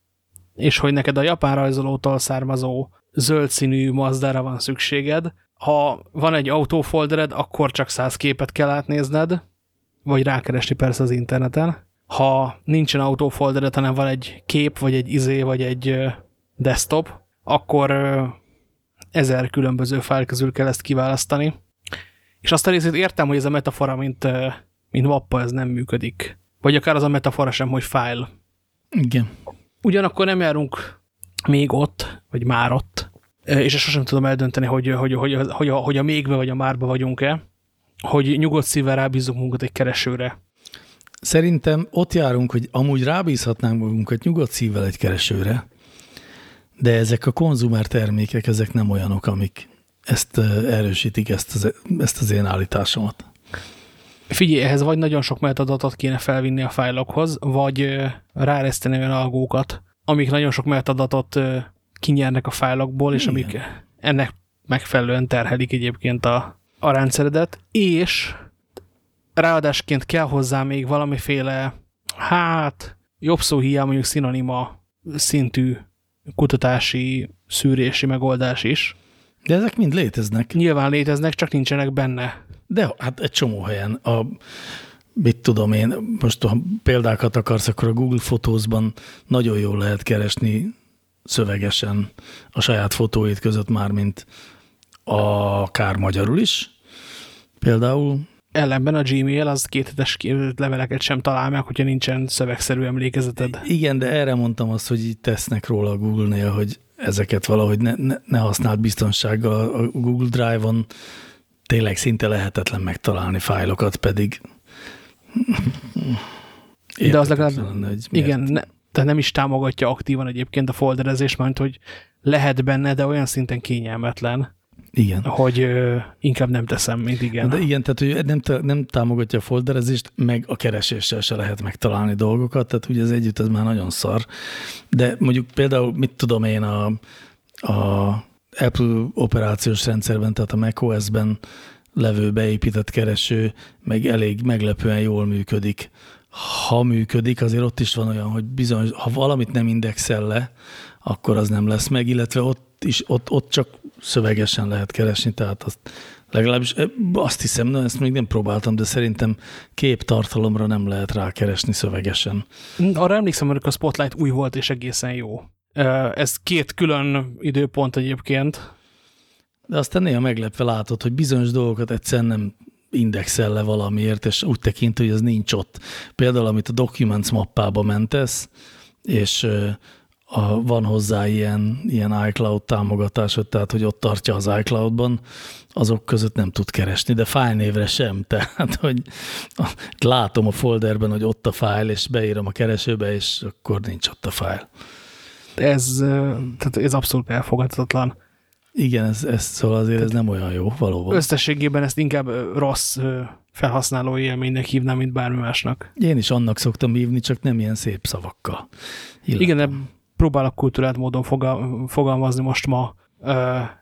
és hogy neked a japán rajzolótól származó zöld színű Mazdára van szükséged, ha van egy autófoldered, akkor csak száz képet kell átnézned, vagy rákeresni persze az interneten. Ha nincsen autófoldered, hanem van egy kép, vagy egy izé, vagy egy desktop, akkor ezer különböző fájl közül kell ezt kiválasztani. És azt a részét értem, hogy ez a metafora, mint, mint mappa, ez nem működik. Vagy akár az a metafora sem, hogy fájl. Igen. Ugyanakkor nem járunk még ott, vagy már ott, és ezt sosem tudom eldönteni, hogy, hogy, hogy, hogy, hogy, a, hogy a mégbe vagy a márba vagyunk-e, hogy nyugodt szívvel rábízunk munkat egy keresőre. Szerintem ott járunk, hogy amúgy rábízhatnánk magunkat nyugodt szívvel egy keresőre, de ezek a konzumer termékek, ezek nem olyanok, amik ezt erősítik, ezt az, ezt az én állításomat. Figyelj, ehhez vagy nagyon sok metadatot kéne felvinni a fájlokhoz, vagy ráreszteni olyan algókat, amik nagyon sok metadatot kinyernek a fájlokból, és Igen. amik ennek megfelelően terhelik egyébként a, a rendszeredet, és ráadásként kell hozzá még valamiféle, hát jobb szó hiány mondjuk szinonima szintű kutatási, szűrési megoldás is. De ezek mind léteznek. Nyilván léteznek, csak nincsenek benne. De hát egy csomó helyen. A, mit tudom én, most ha példákat akarsz, akkor a Google Photos-ban nagyon jól lehet keresni szövegesen a saját fotóit között már, mint akár magyarul is. Például ellenben a Gmail az kéthetes leveleket sem talál meg, hogyha nincsen szövegszerű emlékezeted. Igen, de erre mondtam azt, hogy így tesznek róla a Google-nél, hogy ezeket valahogy ne, ne, ne használt biztonsággal a Google Drive-on tényleg szinte lehetetlen megtalálni fájlokat, pedig de az legalább, lenne, hogy igen, ne, tehát nem is támogatja aktívan egyébként a folderezés, mert hogy lehet benne, de olyan szinten kényelmetlen, igen. Hogy ö, inkább nem teszem, mint igen. De igen, tehát hogy nem, nem támogatja a folderezést, meg a kereséssel se lehet megtalálni dolgokat, tehát ugye ez együtt ez már nagyon szar. De mondjuk például, mit tudom én, a, a Apple operációs rendszerben, tehát a macOS-ben levő beépített kereső meg elég meglepően jól működik. Ha működik, azért ott is van olyan, hogy bizony, ha valamit nem indexel le, akkor az nem lesz meg, illetve ott is, ott, ott csak szövegesen lehet keresni, tehát azt legalábbis azt hiszem, na, ezt még nem próbáltam, de szerintem képtartalomra nem lehet rákeresni szövegesen. Arra emlékszem, hogy a Spotlight új volt és egészen jó. Ez két külön időpont egyébként. De aztán néha meglepve látod, hogy bizonyos dolgokat egyszerűen nem indexel le valamiért, és úgy tekint, hogy ez nincs ott. Például, amit a Documents mappába mentesz, és a, van hozzá ilyen, ilyen iCloud támogatás, tehát hogy ott tartja az iCloud-ban, azok között nem tud keresni, de fájlnévre sem, tehát hogy látom a folderben, hogy ott a fájl, és beírom a keresőbe, és akkor nincs ott a fájl. Ez, tehát ez abszolút elfogadhatatlan. Igen, ez, ez szóval azért ez nem olyan jó, valóban. Összességében ezt inkább rossz felhasználói élménynek hívnám, mint bármi másnak. Én is annak szoktam hívni, csak nem ilyen szép szavakkal. Illatom. Igen, de próbálok kultúrált módon fogalmazni most ma,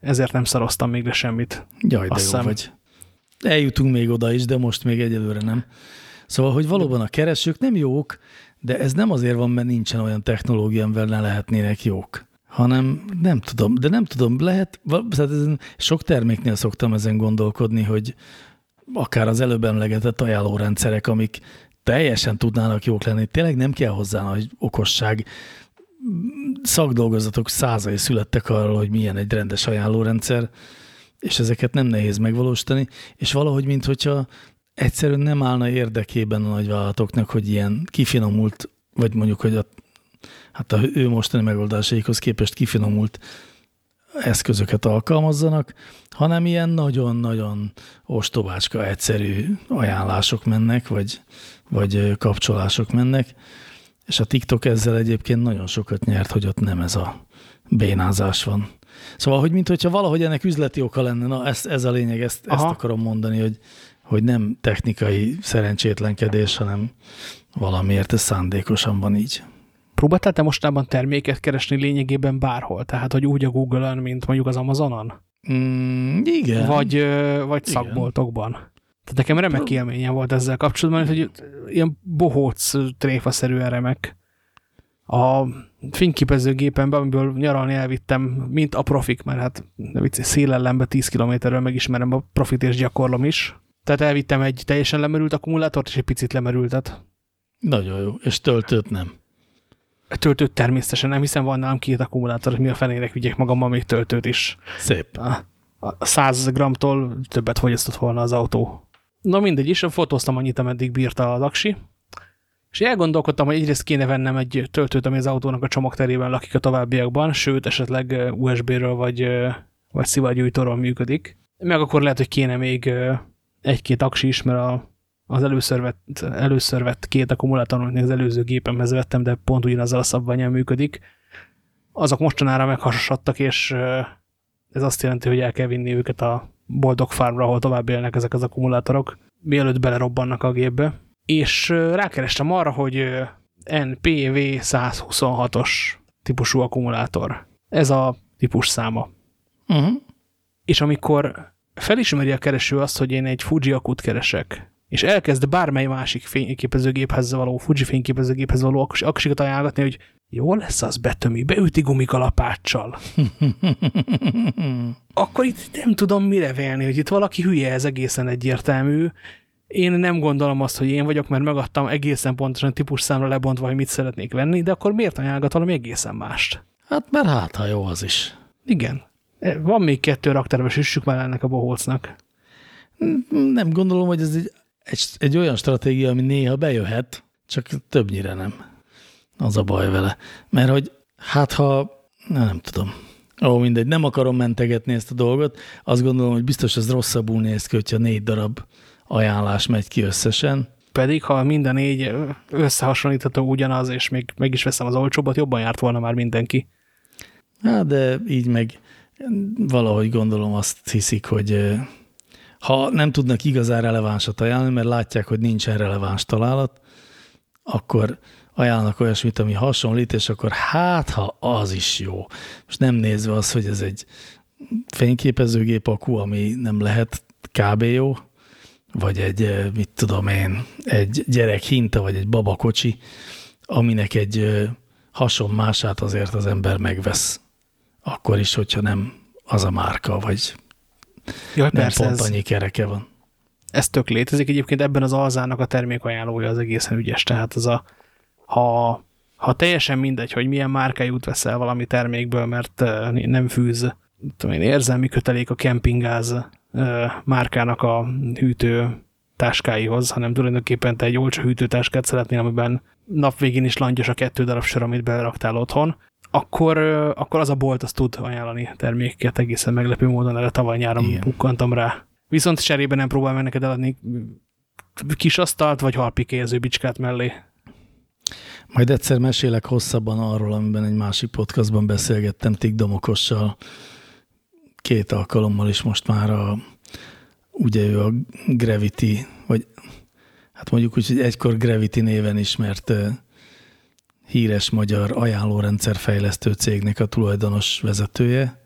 ezért nem szaroztam még le semmit. Jaj, de jó vagy. Eljutunk még oda is, de most még egyelőre nem. Szóval, hogy valóban a keresők nem jók, de ez nem azért van, mert nincsen olyan technológia, amivel ne lehetnének jók hanem nem tudom, de nem tudom, lehet, sok terméknél szoktam ezen gondolkodni, hogy akár az előbb emlegetett ajánlórendszerek, amik teljesen tudnának jók lenni, tényleg nem kell hozzá nagy okosság. Szakdolgozatok százai születtek arról, hogy milyen egy rendes ajánlórendszer, és ezeket nem nehéz megvalósítani, és valahogy, mintha egyszerűen nem állna érdekében a nagyvállalatoknak, hogy ilyen kifinomult, vagy mondjuk, hogy a hát a ő mostani megoldásaikhoz képest kifinomult eszközöket alkalmazzanak, hanem ilyen nagyon-nagyon ostobácska, egyszerű ajánlások mennek, vagy, vagy kapcsolások mennek, és a TikTok ezzel egyébként nagyon sokat nyert, hogy ott nem ez a bénázás van. Szóval, hogy mintha valahogy ennek üzleti oka lenne, na ez, ez a lényeg, ezt, ezt akarom mondani, hogy, hogy nem technikai szerencsétlenkedés, hanem valamiért ez szándékosan van így. Próbáltál te mostában terméket keresni lényegében bárhol? Tehát, hogy úgy a Google-ön, mint mondjuk az Amazonon? Mm, igen. Vagy, vagy igen. szakboltokban? Tehát nekem remek élményem volt ezzel kapcsolatban, hogy ilyen bohóc tréfaszerűen remek. A fényképezőgépemben, amiből nyaralni elvittem, mint a profik, mert hát vicc, szélellembe 10 kilométerről megismerem a profit és gyakorlom is. Tehát elvittem egy teljesen lemerült akkumulátort, és egy picit lemerültet. Nagyon jó, és töltőt nem töltőt természetesen nem, hiszen van nálam két akkumulátor, hogy mi a fenének vigyek magammal még töltőt is. Szép. A, a 100 gramtól többet fogyasztott volna az autó. Na mindegy is, fotóztam annyit, ameddig bírta az aksi, és elgondolkodtam, hogy egyrészt kéne vennem egy töltőt, ami az autónak a csomagterében lakik a továbbiakban, sőt, esetleg USB-ről vagy, vagy szivagyújtóról működik. Meg akkor lehet, hogy kéne még egy-két aksi is, mert a az először vett, először vett két akkumulátor, amit az előző gépemhez vettem, de pont ugyanazzal a szabványán működik. Azok mostanára meghasasodtak, és ez azt jelenti, hogy el kell vinni őket a boldog farmra, ahol tovább élnek ezek az akkumulátorok, mielőtt belerobbannak a gépbe. És rákerestem arra, hogy NPV 126-os típusú akkumulátor. Ez a típus száma. Uh -huh. És amikor felismeri a kereső azt, hogy én egy Fuji akut keresek, és elkezd bármely másik fényképezőgéphez való, Fuji fényképezőgéphez való aksikat ajánlatni, hogy jó lesz az betömi, beüti gumikalapáccsal. Akkor itt nem tudom mire vélni, hogy itt valaki hülye, ez egészen egyértelmű. Én nem gondolom azt, hogy én vagyok, mert megadtam egészen pontosan típusszámra lebontva, hogy mit szeretnék venni, de akkor miért ajánlgat valami egészen mást? Hát mert hát, ha jó az is. Igen. Van még kettő raktárba, süssük már ennek a bohócnak. Nem gondolom, hogy ez egy egy, egy olyan stratégia, ami néha bejöhet, csak többnyire nem. Az a baj vele. Mert hogy hát ha, nem tudom, ó, mindegy, nem akarom mentegetni ezt a dolgot, azt gondolom, hogy biztos ez rosszabbul néz ki, hogyha négy darab ajánlás megy ki összesen. Pedig, ha minden négy összehasonlítható ugyanaz, és még meg is veszem az olcsóbbat, jobban járt volna már mindenki. Hát, de így meg valahogy gondolom azt hiszik, hogy ha nem tudnak igazán relevánsat ajánlani, mert látják, hogy nincsen releváns találat, akkor ajánlnak olyasmit, ami hasonlít, és akkor hát, ha az is jó. Most nem nézve az, hogy ez egy fényképezőgép akku, ami nem lehet kb. jó, vagy egy, mit tudom én, egy gyerek hinta, vagy egy babakocsi, aminek egy hason mását azért az ember megvesz. Akkor is, hogyha nem az a márka, vagy Jaj, nem persze, pont annyi kereke van. Ez tök létezik. Egyébként ebben az alzának a termékajánlója az egészen ügyes. Tehát az a, ha, ha teljesen mindegy, hogy milyen márkájút veszel valami termékből, mert nem fűz tudom én, érzelmi kötelék a kempingáz márkának a hűtő táskáihoz, hanem tulajdonképpen te egy olcsó hűtőtáskát szeretnél, amiben napvégén is langyos a kettő darab sor, amit beleraktál otthon, akkor, akkor az a bolt az tud ajánlani termékeket egészen meglepő módon, erre tavaly nyáron bukkantam rá. Viszont cserébe nem próbál meg neked eladni kis asztalt, vagy halpikéző bicskát mellé. Majd egyszer mesélek hosszabban arról, amiben egy másik podcastban beszélgettem Tik Domokossal két alkalommal is most már a, ugye ő a Gravity, vagy hát mondjuk úgy, hogy egykor Gravity néven ismert híres magyar ajánlórendszer fejlesztő cégnek a tulajdonos vezetője,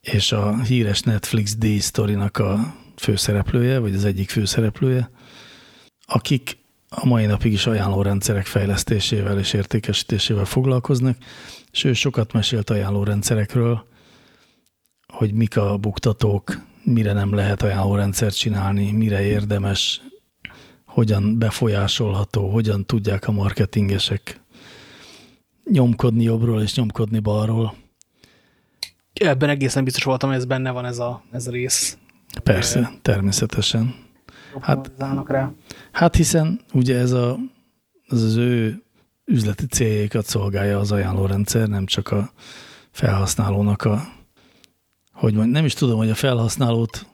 és a híres Netflix d nak a főszereplője, vagy az egyik főszereplője, akik a mai napig is ajánlórendszerek fejlesztésével és értékesítésével foglalkoznak, és ő sokat mesélt ajánlórendszerekről, hogy mik a buktatók, mire nem lehet ajánlórendszert csinálni, mire érdemes, hogyan befolyásolható, hogyan tudják a marketingesek nyomkodni jobbról és nyomkodni balról. Ebben egészen biztos voltam, hogy ez benne van ez a, ez a rész. Persze, természetesen. Hát, rá. hát hiszen ugye ez a, az, az ő üzleti céljaikat szolgálja az ajánlórendszer, nem csak a felhasználónak a, hogy mondjam, nem is tudom, hogy a felhasználót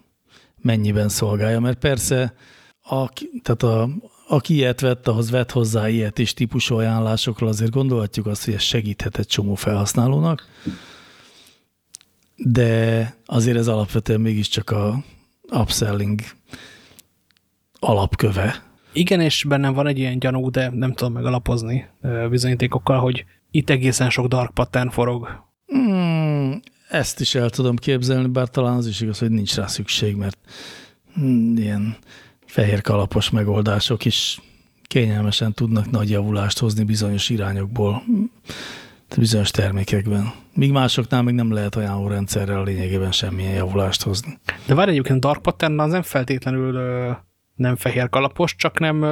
mennyiben szolgálja, mert persze a, tehát a, aki ilyet vett, ahhoz vett hozzá ilyet is típusú ajánlásokról, azért gondolhatjuk azt, hogy ez segíthet egy csomó felhasználónak, de azért ez alapvetően mégiscsak a upselling alapköve. Igen, és bennem van egy ilyen gyanú, de nem tudom megalapozni bizonyítékokkal, hogy itt egészen sok dark pattern forog. Hmm, ezt is el tudom képzelni, bár talán az is igaz, hogy nincs rá szükség, mert hmm, ilyen fehér kalapos megoldások is kényelmesen tudnak nagy javulást hozni bizonyos irányokból, bizonyos termékekben. Míg másoknál még nem lehet ajánló rendszerrel lényegében semmilyen javulást hozni. De várj egyébként Dark Pattern az nem feltétlenül nem fehér kalapos, csak nem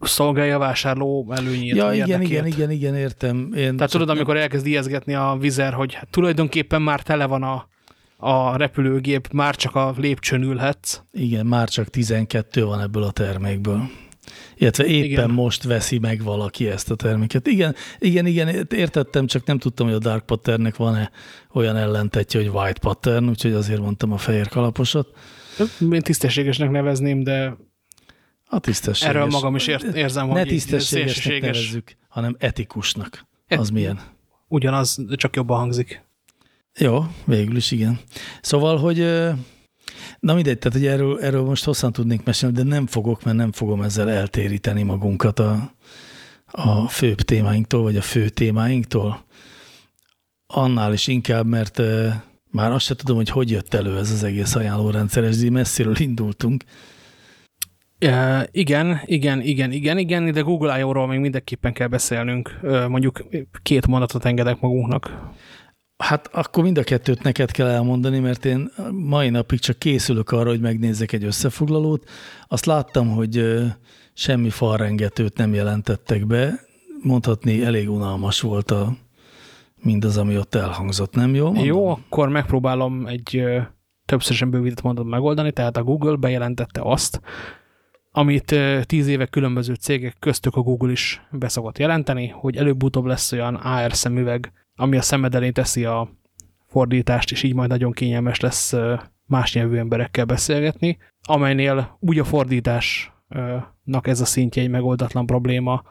szolgálja a vásárló előnyét. Ja, igen, igen, igen, igen, értem. Én Tehát tudod, amikor elkezd ijeszgetni a vizer, hogy hát tulajdonképpen már tele van a, a repülőgép, már csak a lépcsőn ülhetsz. Igen, már csak 12 van ebből a termékből. Illetve éppen igen. most veszi meg valaki ezt a terméket. Igen, igen, igen, értettem, csak nem tudtam, hogy a Dark Patternnek van-e olyan ellentetje, hogy White Pattern, úgyhogy azért mondtam a fehér kalaposat. Én tisztességesnek nevezném, de a tisztességes. Erről magam is ér, érzem, ne hogy tisztességesnek nevezzük, hanem etikusnak. Et, az milyen? Ugyanaz, csak jobban hangzik. Jó, végül is igen. Szóval, hogy na mindegy, tehát hogy erről, erről most hosszan tudnék mesélni, de nem fogok, mert nem fogom ezzel eltéríteni magunkat a, a főbb témáinktól, vagy a fő témáinktól. Annál is inkább, mert már azt sem tudom, hogy hogy jött elő ez az egész ajánlórendszer, és messziről indultunk. Uh, igen, igen, igen, igen, igen, de Google I.O.-ról még mindenképpen kell beszélnünk. Uh, mondjuk két mondatot engedek magunknak. Hát akkor mind a kettőt neked kell elmondani, mert én mai napig csak készülök arra, hogy megnézzek egy összefoglalót. Azt láttam, hogy semmi falrengetőt nem jelentettek be. Mondhatni elég unalmas volt a, mindaz, ami ott elhangzott, nem jó? Mondom? Jó, akkor megpróbálom egy többszörösen bővített mondatot megoldani, tehát a Google bejelentette azt, amit tíz éve különböző cégek köztük a Google is beszokott jelenteni, hogy előbb-utóbb lesz olyan AR szemüveg, ami a szemed elé teszi a fordítást, és így majd nagyon kényelmes lesz más nyelvű emberekkel beszélgetni, amelynél úgy a fordításnak ez a szintje egy megoldatlan probléma,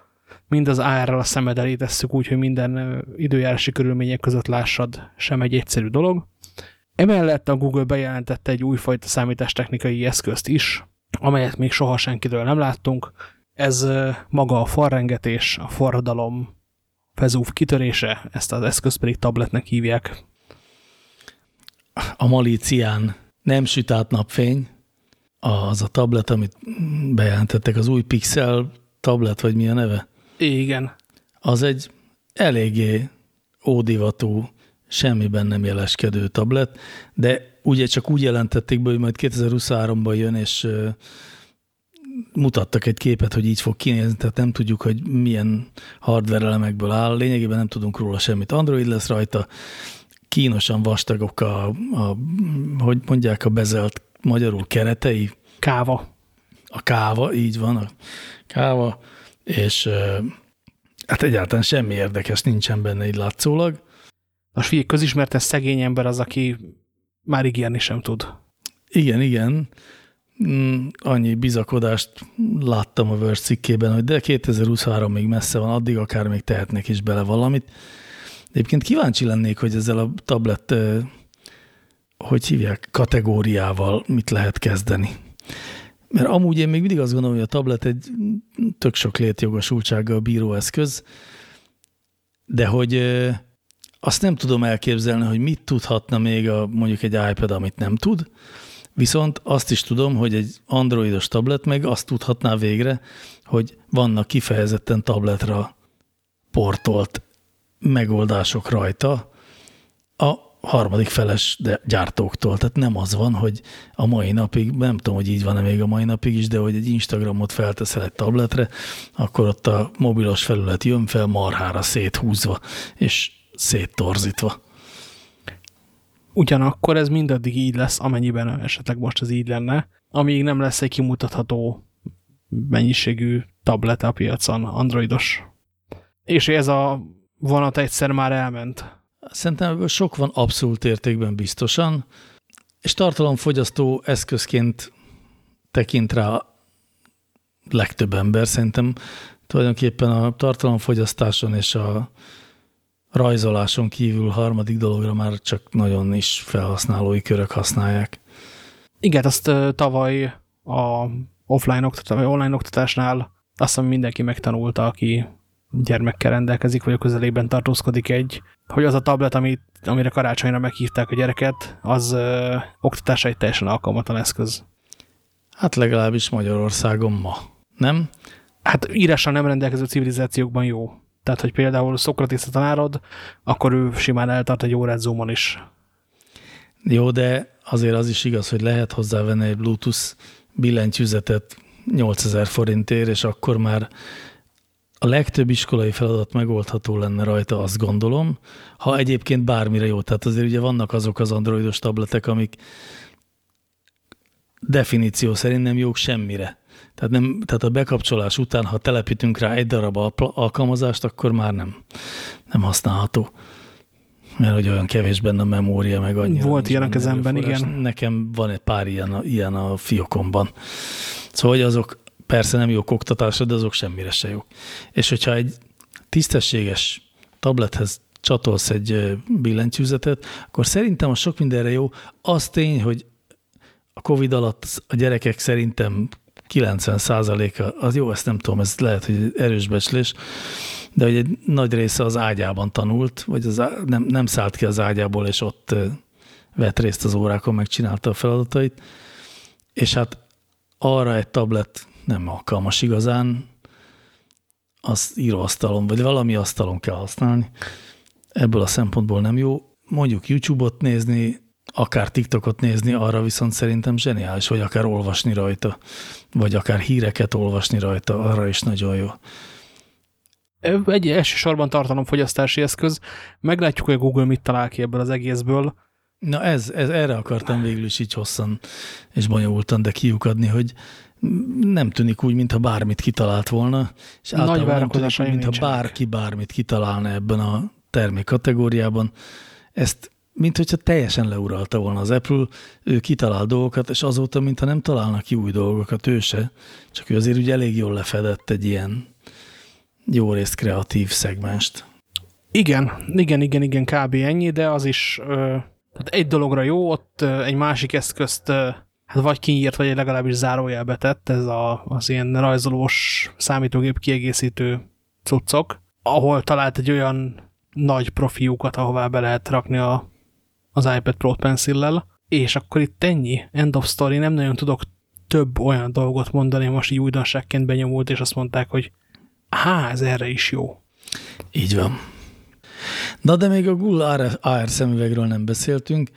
mind az AR-ral a szemed elé tesszük úgy, hogy minden időjárási körülmények között lássad, sem egy egyszerű dolog. Emellett a Google bejelentette egy újfajta számítástechnikai eszközt is, amelyet még soha senkiről nem láttunk. Ez maga a farrengetés, a forradalom Vezúv kitörése, ezt az eszközt pedig tabletnek hívják. A malícián nem süt át napfény, az a tablet, amit bejelentettek, az új Pixel tablet, vagy mi a neve? Igen. Az egy eléggé ódivatú, semmiben nem jeleskedő tablet, de ugye csak úgy jelentették be, hogy majd 2023-ban jön, és mutattak egy képet, hogy így fog kinézni, tehát nem tudjuk, hogy milyen hardware elemekből áll. Lényegében nem tudunk róla semmit. Android lesz rajta, kínosan vastagok a, a hogy mondják, a bezelt magyarul keretei. Káva. A káva, így van, a káva, és Hát egyáltalán semmi érdekes nincsen benne így látszólag. A figyelj, közismertes szegény ember az, aki már ígérni sem tud. Igen, igen. Mm, annyi bizakodást láttam a Verge cikkében, hogy de 2023 még messze van, addig akár még tehetnek is bele valamit. Egyébként kíváncsi lennék, hogy ezzel a tablet, hogy hívják, kategóriával mit lehet kezdeni. Mert amúgy én még mindig azt gondolom, hogy a tablet egy tök sok létjogosultsággal bíró eszköz, de hogy azt nem tudom elképzelni, hogy mit tudhatna még a, mondjuk egy iPad, amit nem tud, viszont azt is tudom, hogy egy androidos tablet meg azt tudhatná végre, hogy vannak kifejezetten tabletra portolt megoldások rajta a harmadik feles gyártóktól. Tehát nem az van, hogy a mai napig, nem tudom, hogy így van-e még a mai napig is, de hogy egy Instagramot felteszel egy tabletre, akkor ott a mobilos felület jön fel marhára széthúzva, és széttorzítva. Ugyanakkor ez mindaddig így lesz, amennyiben esetleg most ez így lenne, amíg nem lesz egy kimutatható mennyiségű tablet a piacon, androidos. És ez a vonat egyszer már elment. Szerintem ebből sok van abszolút értékben biztosan, és tartalomfogyasztó eszközként tekint rá legtöbb ember. Szerintem tulajdonképpen a tartalomfogyasztáson és a rajzoláson kívül harmadik dologra már csak nagyon is felhasználói körök használják. Igen, azt tavaly a offline oktatás, vagy online oktatásnál azt hiszem mindenki megtanulta, aki gyermekkel rendelkezik, vagy a közelében tartózkodik egy, hogy az a tablet, amit, amire karácsonyra meghívták a gyereket, az ö, oktatásra egy teljesen alkalmatlan eszköz. Hát legalábbis Magyarországon ma, nem? Hát írással nem rendelkező civilizációkban jó. Tehát, hogy például Szokratész a tanárod, akkor ő simán eltart egy órát Zoomon is. Jó, de azért az is igaz, hogy lehet hozzávenni egy Bluetooth billentyűzetet 8000 forintért, és akkor már a legtöbb iskolai feladat megoldható lenne rajta, azt gondolom, ha egyébként bármire jó. Tehát azért ugye vannak azok az androidos tabletek, amik definíció szerint nem jók semmire. Tehát, nem, tehát a bekapcsolás után, ha telepítünk rá egy darab alkalmazást, akkor már nem, nem használható. Mert hogy olyan kevés benne a memória, meg annyira. Volt ilyen a kezemben, igen. Nekem van egy pár ilyen a, ilyen a fiókomban. Szóval, hogy azok persze nem jók oktatásra, de azok semmire se jók. És hogyha egy tisztességes tablethez csatolsz egy billentyűzetet, akkor szerintem a sok mindenre jó. Az tény, hogy a Covid alatt a gyerekek szerintem 90%-a, az jó, ezt nem tudom, ez lehet, hogy erős becslés, de hogy egy nagy része az ágyában tanult, vagy az, nem, nem szállt ki az ágyából, és ott vett részt az órákon, megcsinálta a feladatait, és hát arra egy tablet nem alkalmas igazán, az íróasztalon, vagy valami asztalon kell használni. Ebből a szempontból nem jó. Mondjuk YouTube-ot nézni, akár TikTokot nézni, arra viszont szerintem zseniális, vagy akár olvasni rajta, vagy akár híreket olvasni rajta, arra is nagyon jó. Egy elsősorban tartalomfogyasztási eszköz. Meglátjuk, hogy a Google mit talál ki ebből az egészből. Na ez, ez erre akartam végül is így hosszan és bonyolultan, de kiukadni, hogy nem tűnik úgy, mintha bármit kitalált volna, és általában Nagy nem tűnik mintha bárki bármit kitalálna ebben a termék kategóriában. Ezt mint hogyha teljesen leuralta volna az Apple, ő kitalál dolgokat, és azóta, mintha nem találnak ki új dolgokat, ő se, csak ő azért ugye elég jól lefedett egy ilyen jó részt kreatív szegmást. Igen, igen, igen, igen, kb. ennyi, de az is tehát egy dologra jó, ott egy másik eszközt hát vagy kinyírt, vagy legalábbis zárójelbe tett, ez a, az ilyen rajzolós számítógép kiegészítő cuccok, ahol talált egy olyan nagy profiukat, ahová be lehet rakni a az iPad Pro pencil és akkor itt ennyi, end of story, nem nagyon tudok több olyan dolgot mondani, most így újdonságként benyomult, és azt mondták, hogy há, ez erre is jó. Így van. Na, de még a Google AR szemüvegről nem beszéltünk,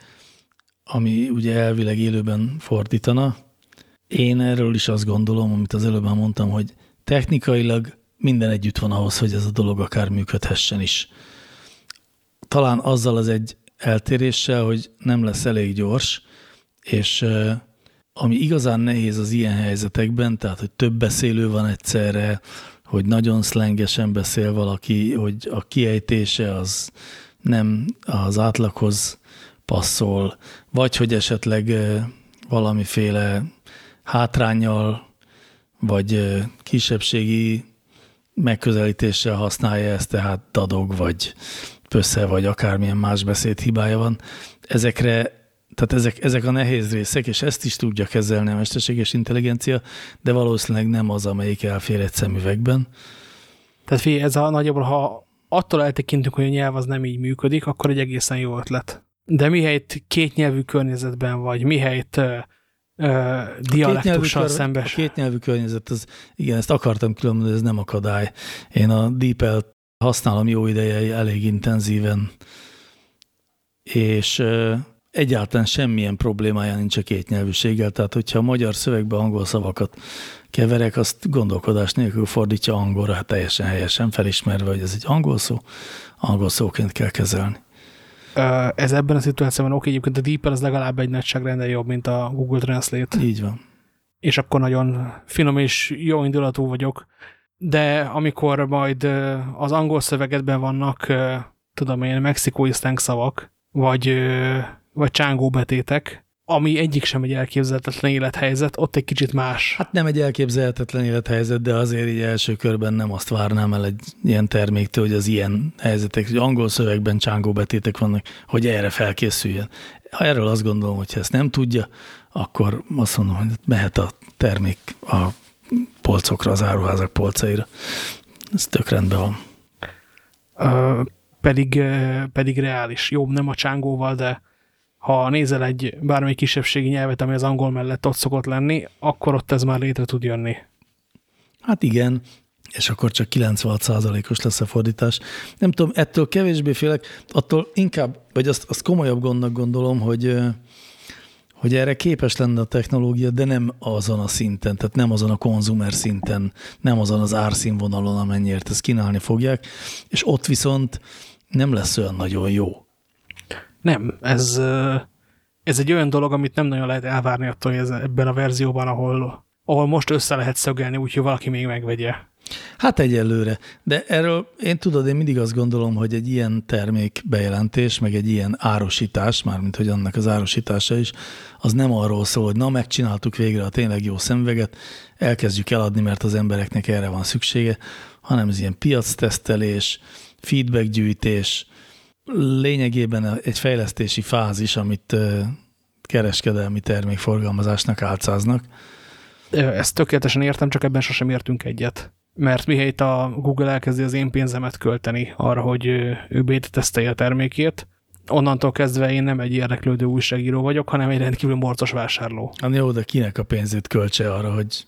ami ugye elvileg élőben fordítana. Én erről is azt gondolom, amit az előbb mondtam, hogy technikailag minden együtt van ahhoz, hogy ez a dolog akár működhessen is. Talán azzal az egy eltéréssel, hogy nem lesz elég gyors, és ami igazán nehéz az ilyen helyzetekben, tehát hogy több beszélő van egyszerre, hogy nagyon szlengesen beszél valaki, hogy a kiejtése az nem az átlaghoz passzol, vagy hogy esetleg valamiféle hátrányjal, vagy kisebbségi megközelítéssel használja ezt, tehát dadog, vagy pössze, vagy akármilyen más beszéd hibája van. Ezekre tehát ezek, ezek a nehéz részek, és ezt is tudja kezelni a mesterséges intelligencia, de valószínűleg nem az, amelyik elfér egy szemüvegben. Tehát figyelj, ez a nagyjából, ha attól eltekintünk, hogy a nyelv az nem így működik, akkor egy egészen jó ötlet. De mihelyt kétnyelvű környezetben vagy, mihelyt uh, uh, dialektussal szembes. A kétnyelvű környezet, az, igen, ezt akartam különben, ez nem akadály. Én a DeepL használom jó ideje elég intenzíven, és egyáltalán semmilyen problémája nincs a kétnyelvűséggel, tehát hogyha a magyar szövegbe angol szavakat keverek, azt gondolkodás nélkül fordítja angolra, hát teljesen helyesen felismerve, hogy ez egy angol szó, angol szóként kell kezelni. Ez ebben a szituációban oké, egyébként a DeepL az legalább egy nagyságrendel jobb, mint a Google Translate. Így van. És akkor nagyon finom és jó indulatú vagyok, de amikor majd az angol szövegedben vannak, tudom én, mexikói szavak, vagy vagy csángó betétek, ami egyik sem egy elképzelhetetlen élethelyzet, ott egy kicsit más. Hát nem egy elképzelhetetlen élethelyzet, de azért így első körben nem azt várnám el egy ilyen terméktől, hogy az ilyen helyzetek, hogy angol szövegben csángó betétek vannak, hogy erre felkészüljen. Ha erről azt gondolom, hogy ezt nem tudja, akkor azt mondom, hogy mehet a termék a polcokra, az áruházak polcaira. Ez tök rendben van. Ö, pedig, pedig reális. Jó, nem a csángóval, de ha nézel egy bármely kisebbségi nyelvet, ami az angol mellett ott szokott lenni, akkor ott ez már létre tud jönni. Hát igen, és akkor csak 96%-os lesz a fordítás. Nem tudom, ettől kevésbé félek, attól inkább, vagy azt, azt komolyabb gondnak gondolom, hogy, hogy erre képes lenne a technológia, de nem azon a szinten, tehát nem azon a konzumer szinten, nem azon az árszínvonalon, amennyiért ezt kínálni fogják, és ott viszont nem lesz olyan nagyon jó. Nem, ez, ez egy olyan dolog, amit nem nagyon lehet elvárni attól, hogy ez ebben a verzióban, ahol, ahol most össze lehet szögelni, úgyhogy valaki még megvegye. Hát egyelőre, de erről én tudod, én mindig azt gondolom, hogy egy ilyen termék bejelentés, meg egy ilyen árosítás, mármint hogy annak az árosítása is, az nem arról szól, hogy na, megcsináltuk végre a tényleg jó szemüveget, elkezdjük eladni, mert az embereknek erre van szüksége, hanem ez ilyen piactesztelés, feedbackgyűjtés, lényegében egy fejlesztési fázis, amit kereskedelmi termékforgalmazásnak álcáznak. Ezt tökéletesen értem, csak ebben sosem értünk egyet. Mert mihelyt a Google elkezdi az én pénzemet költeni arra, hogy ő beta tesztelje a termékét, onnantól kezdve én nem egy érdeklődő újságíró vagyok, hanem egy rendkívül morcos vásárló. Hát jó, de kinek a pénzét költse arra, hogy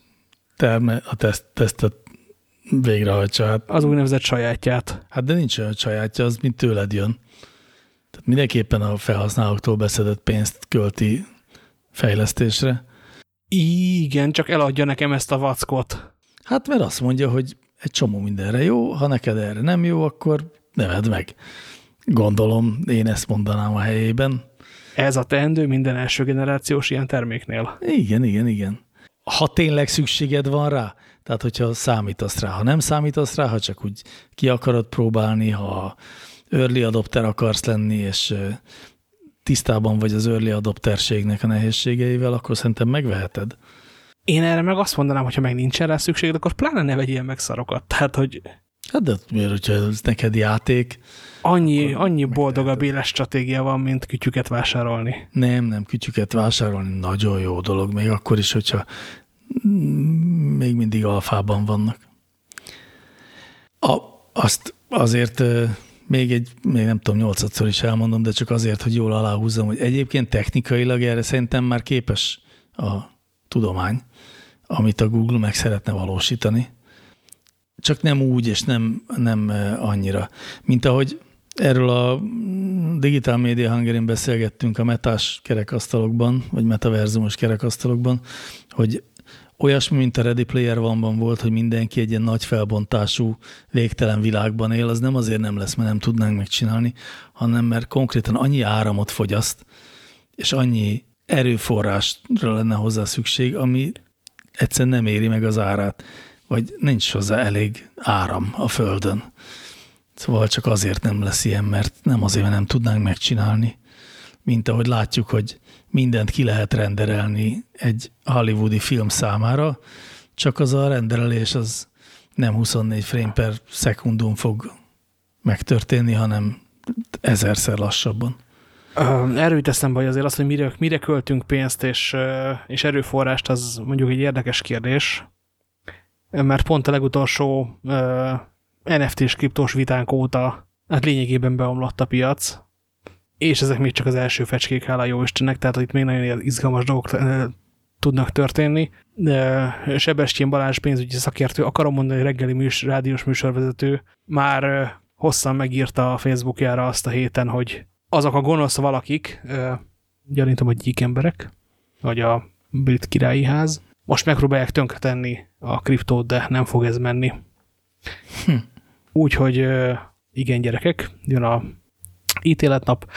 terme, a teszt, tesztet végrehajtsa? Hát, az úgynevezett sajátját. Hát de nincs olyan sajátja, az mint tőled jön. Tehát mindenképpen a felhasználóktól beszedett pénzt költi fejlesztésre. Igen, csak eladja nekem ezt a vackot. Hát mert azt mondja, hogy egy csomó mindenre jó, ha neked erre nem jó, akkor neved meg. Gondolom, én ezt mondanám a helyében. Ez a teendő minden első generációs ilyen terméknél. Igen, igen, igen. Ha tényleg szükséged van rá, tehát hogyha számítasz rá, ha nem számítasz rá, ha csak úgy ki akarod próbálni, ha early adopter akarsz lenni, és tisztában vagy az early adopterségnek a nehézségeivel, akkor szerintem megveheted. Én erre meg azt mondanám, hogyha meg nincs rá szükséged, akkor pláne ne vegyél meg szarokat. Tehát, hogy... Hát de miért, hogyha ez neked játék... Annyi, annyi boldogabb éles stratégia van, mint kütyüket vásárolni. Nem, nem, kütyüket vásárolni nagyon jó dolog, még akkor is, hogyha még mindig alfában vannak. A, azt azért még egy, még nem tudom, nyolcadszor is elmondom, de csak azért, hogy jól aláhúzzam, hogy egyébként technikailag erre szerintem már képes a tudomány, amit a Google meg szeretne valósítani. Csak nem úgy, és nem, nem annyira. Mint ahogy erről a Digital Media hungary beszélgettünk a metás kerekasztalokban, vagy metaverzumos kerekasztalokban, hogy olyasmi, mint a Ready Player one volt, hogy mindenki egy ilyen nagy felbontású, végtelen világban él, az nem azért nem lesz, mert nem tudnánk megcsinálni, hanem mert konkrétan annyi áramot fogyaszt, és annyi erőforrásra lenne hozzá szükség, ami egyszerűen nem éri meg az árát. vagy nincs hozzá elég áram a Földön. Szóval csak azért nem lesz ilyen, mert nem azért, mert nem tudnánk megcsinálni, mint ahogy látjuk, hogy mindent ki lehet renderelni egy hollywoodi film számára, csak az a renderelés az nem 24 frame per szekundum fog megtörténni, hanem ezerszer lassabban. Erről jut hogy azért az, hogy mire, mire költünk pénzt és, és erőforrást, az mondjuk egy érdekes kérdés, mert pont a legutolsó NFT-s kriptós vitánk óta hát lényegében beomlott a piac, és ezek még csak az első fecskék, hála jó Istennek, tehát itt még nagyon izgalmas dolgok tudnak történni. Sebestyén Balázs pénzügyi szakértő, akarom mondani, hogy reggeli műs, rádiós műsorvezető már hosszan megírta a Facebookjára azt a héten, hogy azok a gonosz valakik, gyanítom, hogy gyík emberek, vagy a brit királyi ház, most megpróbálják tönkretenni a kriptót, de nem fog ez menni. Hm. Úgyhogy igen, gyerekek, jön a ítéletnap.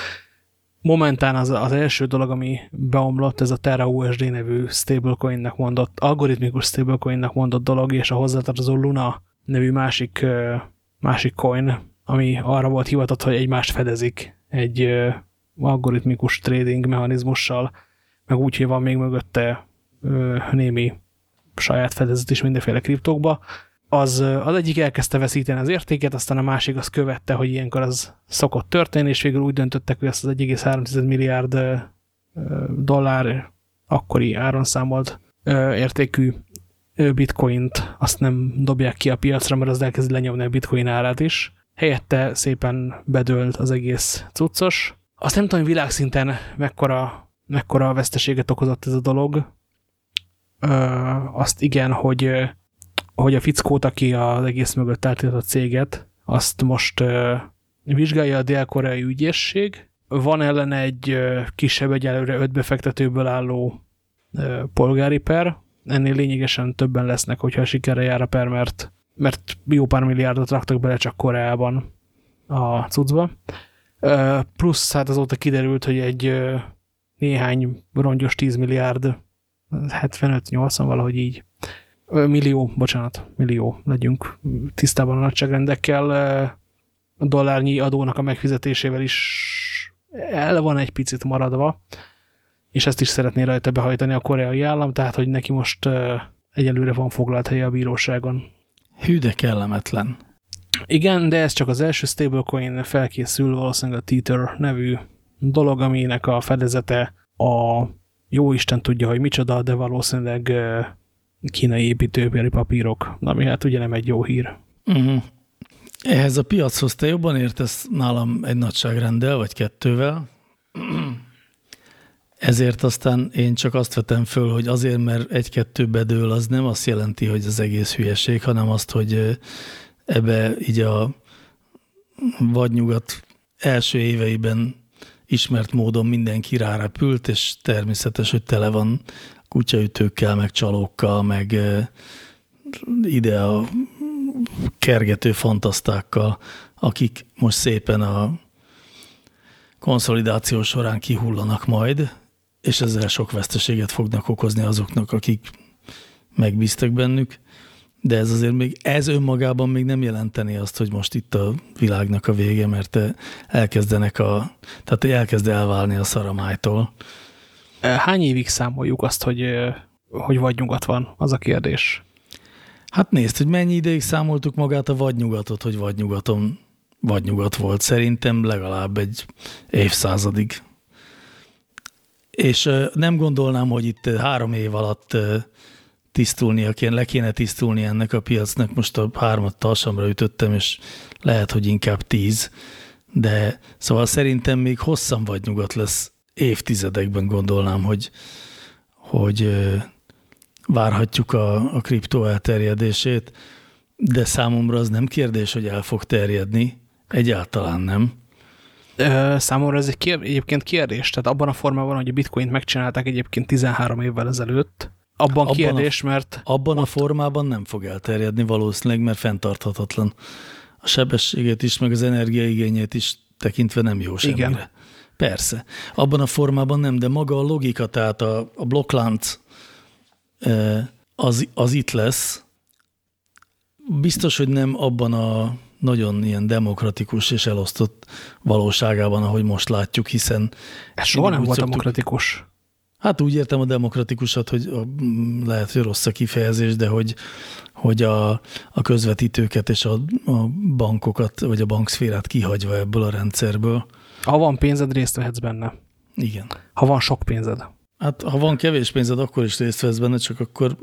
Momentán az, az első dolog, ami beomlott, ez a Terra USD nevű stablecoinnek mondott, algoritmikus stablecoinnek mondott dolog, és a hozzátartozó Luna nevű másik, másik coin, ami arra volt hivatott, hogy egymást fedezik egy algoritmikus trading mechanizmussal, meg úgy, hogy van még mögötte némi saját fedezet is mindenféle kriptókba, az, az egyik elkezdte veszíteni az értéket, aztán a másik az követte, hogy ilyenkor az szokott történni, és végül úgy döntöttek, hogy ezt az 1,3 milliárd dollár akkori áron számolt értékű bitcoint azt nem dobják ki a piacra, mert az elkezd lenyomni a bitcoin árát is. Helyette szépen bedőlt az egész cuccos. Azt nem tudom, világszinten mekkora, mekkora veszteséget okozott ez a dolog. Azt igen, hogy hogy a fickót, aki az egész mögött a céget, azt most uh, vizsgálja a dél-koreai ügyészség. Van ellene egy uh, kisebb, egyelőre öt befektetőből álló uh, polgári per. Ennél lényegesen többen lesznek, hogyha sikerre jár a per, mert, mert jó pár milliárdot raktak bele csak Koreában a cuccba. Plusz hát azóta kiderült, hogy egy néhány rongyos 10 milliárd 75-80 valahogy így millió, bocsánat, millió, legyünk tisztában a nagyságrendekkel, dollárnyi adónak a megfizetésével is el van egy picit maradva, és ezt is szeretné rajta behajtani a koreai állam, tehát hogy neki most egyelőre van foglalt helye a bíróságon. Hű, de kellemetlen. Igen, de ez csak az első stablecoin felkészül, valószínűleg a Tether nevű dolog, aminek a fedezete a jó Isten tudja, hogy micsoda, de valószínűleg kínai építőipari papírok, ami hát ugye nem egy jó hír. Uh mhm. -huh. Ehhez a piachoz te jobban értesz nálam egy nagyságrendel, vagy kettővel. Ezért aztán én csak azt vetem föl, hogy azért, mert egy-kettő bedől, az nem azt jelenti, hogy az egész hülyeség, hanem azt, hogy ebbe így a vadnyugat első éveiben ismert módon mindenki rárepült, és természetes, hogy tele van kutyaütőkkel, meg csalókkal, meg ide a kergető fantasztákkal, akik most szépen a konszolidáció során kihullanak majd, és ezzel sok veszteséget fognak okozni azoknak, akik megbíztak bennük, de ez azért még, ez önmagában még nem jelenteni azt, hogy most itt a világnak a vége, mert elkezdenek a, tehát elkezd elválni a szaramájtól, Hány évig számoljuk azt, hogy, hogy vagy nyugat van? Az a kérdés. Hát nézd, hogy mennyi ideig számoltuk magát a vadnyugatot, hogy vadnyugaton vadnyugat volt. Szerintem legalább egy évszázadig. És nem gondolnám, hogy itt három év alatt tisztulnia kéne, le kéne tisztulni ennek a piacnak. Most a hármat talsamra ütöttem, és lehet, hogy inkább tíz. De szóval szerintem még hosszan vagy nyugat lesz évtizedekben gondolnám, hogy, hogy várhatjuk a, a kriptó elterjedését, de számomra az nem kérdés, hogy el fog terjedni, egyáltalán nem. Számomra ez egy kér, egyébként kérdés, tehát abban a formában, hogy a bitcoint megcsinálták egyébként 13 évvel ezelőtt, abban, abban kérdés, a, mert... Abban a formában nem fog elterjedni valószínűleg, mert fenntarthatatlan. A sebességét is, meg az energiaigényét is tekintve nem jó semmire. Igen. Persze. Abban a formában nem, de maga a logika, tehát a, a blokklánc az, az itt lesz, biztos, hogy nem abban a nagyon ilyen demokratikus és elosztott valóságában, ahogy most látjuk, hiszen... Ez soha nem volt szoktuk, demokratikus. Hát úgy értem a demokratikusat, hogy lehet, hogy rossz a kifejezés, de hogy, hogy a, a közvetítőket és a, a bankokat, vagy a bankszférát kihagyva ebből a rendszerből. Ha van pénzed, részt vehetsz benne. Igen. Ha van sok pénzed. Hát ha van kevés pénzed, akkor is részt vesz benne, csak akkor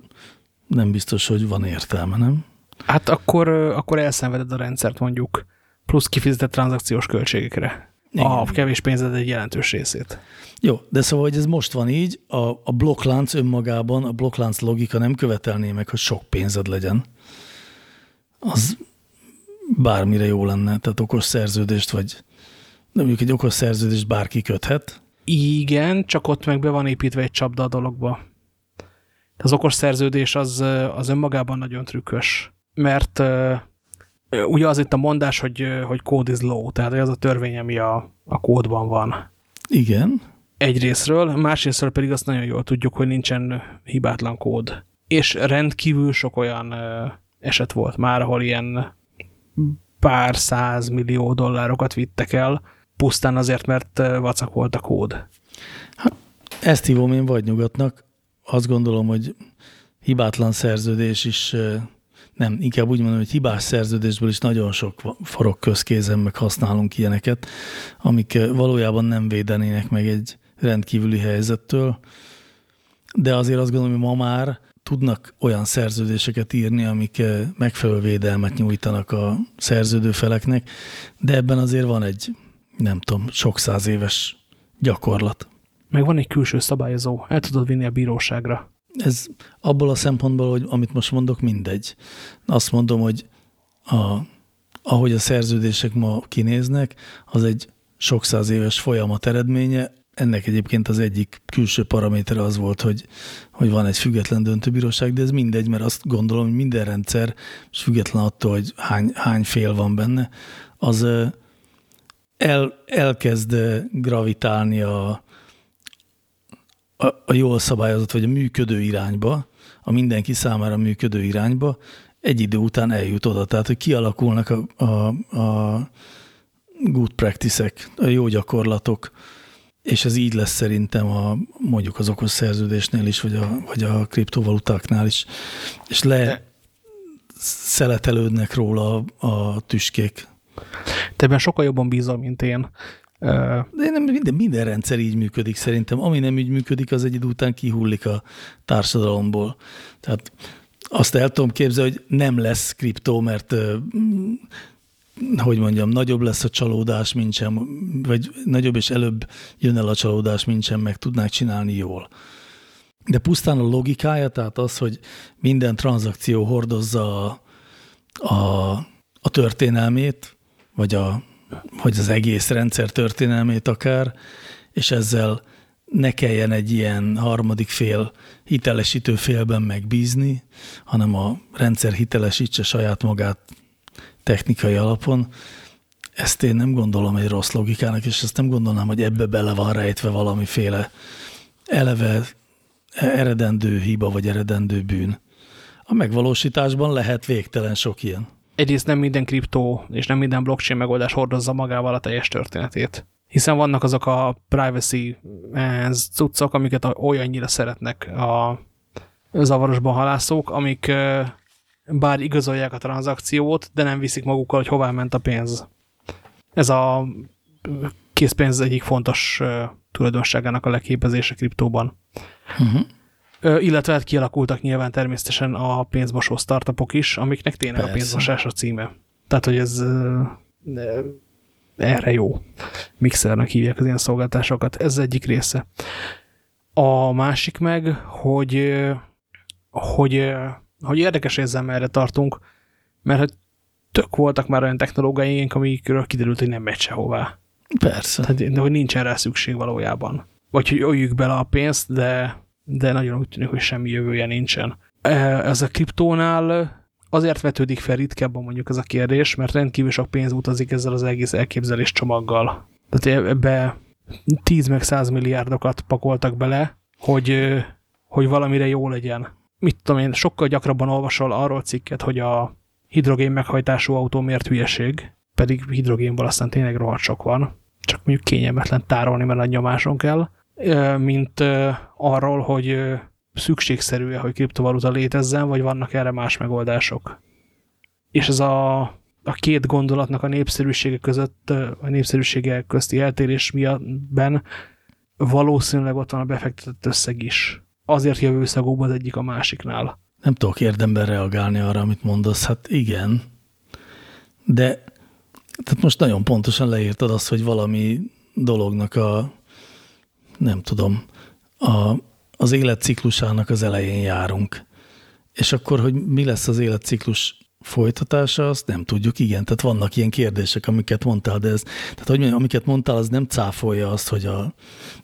nem biztos, hogy van értelme, nem? Hát akkor, akkor elszenveded a rendszert mondjuk, plusz kifizetett tranzakciós költségekre. Igen. A kevés pénzed egy jelentős részét. Jó, de szóval, hogy ez most van így, a, a blokklánc önmagában, a blokklánc logika nem követelné meg, hogy sok pénzed legyen. Az bármire jó lenne, tehát okos szerződést, vagy nem mondjuk egy okos szerződést bárki köthet. Igen, csak ott meg be van építve egy csapda a dologba. Az okos szerződés az, az önmagában nagyon trükkös, mert uh, ugye az itt a mondás, hogy, hogy code is low, tehát az a törvény, ami a, a kódban van. Igen. Egyrésztről, másrésztről pedig azt nagyon jól tudjuk, hogy nincsen hibátlan kód. És rendkívül sok olyan uh, eset volt már, ahol ilyen pár száz millió dollárokat vittek el, pusztán azért, mert vacak volt a kód. Hát, ezt hívom én vagy nyugatnak. Azt gondolom, hogy hibátlan szerződés is, nem, inkább úgy mondom, hogy hibás szerződésből is nagyon sok forog közkézen, meg használunk ilyeneket, amik valójában nem védenének meg egy rendkívüli helyzettől, de azért azt gondolom, hogy ma már tudnak olyan szerződéseket írni, amik megfelelő védelmet nyújtanak a szerződő feleknek, de ebben azért van egy nem tudom, sok száz éves gyakorlat. Meg van egy külső szabályozó, el tudod vinni a bíróságra. Ez abból a szempontból, hogy amit most mondok, mindegy. Azt mondom, hogy a, ahogy a szerződések ma kinéznek, az egy sok száz éves folyamat eredménye. Ennek egyébként az egyik külső paramétere az volt, hogy, hogy van egy független döntőbíróság, de ez mindegy, mert azt gondolom, hogy minden rendszer, és független attól, hogy hány, hány fél van benne, az el, elkezd gravitálni a, a, a jól szabályozott, vagy a működő irányba, a mindenki számára működő irányba, egy idő után eljut oda. Tehát, hogy kialakulnak a, a, a good practice-ek, a jó gyakorlatok, és ez így lesz szerintem a, mondjuk az okos szerződésnél is, vagy a, vagy a kriptovalutáknál is, és le szeletelődnek róla a, a tüskék. Te ebben sokkal jobban bízol, mint én. De nem, minden, minden rendszer így működik szerintem. Ami nem így működik, az egy idő után kihullik a társadalomból. Tehát azt el tudom képzelni, hogy nem lesz kriptó, mert hogy mondjam, nagyobb lesz a csalódás, mint sem, vagy nagyobb és előbb jön el a csalódás, mint sem meg tudnák csinálni jól. De pusztán a logikája, tehát az, hogy minden tranzakció hordozza a, a, a történelmét, vagy, a, vagy az egész rendszer történelmét akár, és ezzel ne kelljen egy ilyen harmadik fél hitelesítő félben megbízni, hanem a rendszer hitelesítse saját magát technikai alapon. Ezt én nem gondolom egy rossz logikának, és ezt nem gondolnám, hogy ebbe bele van rejtve valamiféle eleve eredendő hiba, vagy eredendő bűn. A megvalósításban lehet végtelen sok ilyen egyrészt nem minden kriptó és nem minden blockchain megoldás hordozza magával a teljes történetét. Hiszen vannak azok a privacy cuccok, amiket olyannyira szeretnek a zavarosban halászók, amik bár igazolják a tranzakciót, de nem viszik magukkal, hogy hová ment a pénz. Ez a készpénz egyik fontos tulajdonságának a leképezése kriptóban. Uh mhm. -huh illetve hát kialakultak nyilván természetesen a pénzmosó startupok is, amiknek tényleg Persze. a pénzmosás a címe. Tehát, hogy ez erre jó. Mixernek hívják az ilyen szolgáltásokat. Ez egyik része. A másik meg, hogy, hogy, hogy érdekes érzem, erre tartunk, mert hogy tök voltak már olyan technológiáink, amikről kiderült, hogy nem megy sehová. Persze. Tehát, de hogy nincs erre szükség valójában. Vagy hogy öljük bele a pénzt, de de nagyon úgy tűnik, hogy semmi jövője nincsen. E, ez a kriptónál azért vetődik fel ritkábban mondjuk ez a kérdés, mert rendkívül sok pénz utazik ezzel az egész elképzelés csomaggal. Tehát ebbe 10 meg 100 milliárdokat pakoltak bele, hogy, hogy valamire jó legyen. Mit tudom én, sokkal gyakrabban olvasol arról cikket, hogy a hidrogén meghajtású autó miért hülyeség, pedig hidrogénból aztán tényleg rohadt sok van, csak mondjuk kényelmetlen tárolni, mert nagy nyomáson kell, mint arról, hogy szükségszerű-e, hogy kriptovaluta létezzen, vagy vannak erre más megoldások. És ez a, a két gondolatnak a népszerűsége között, a népszerűsége közti eltérés miattben valószínűleg ott van a befektetett összeg is. Azért jövőszagokban az egyik a másiknál. Nem tudok érdemben reagálni arra, amit mondasz. Hát igen, de tehát most nagyon pontosan leírtad azt, hogy valami dolognak a, nem tudom, a, az életciklusának az elején járunk. És akkor, hogy mi lesz az életciklus folytatása, azt nem tudjuk, igen. Tehát vannak ilyen kérdések, amiket mondtál, de ez, tehát hogy mondjam, amiket mondtál, az nem cáfolja azt, hogy a,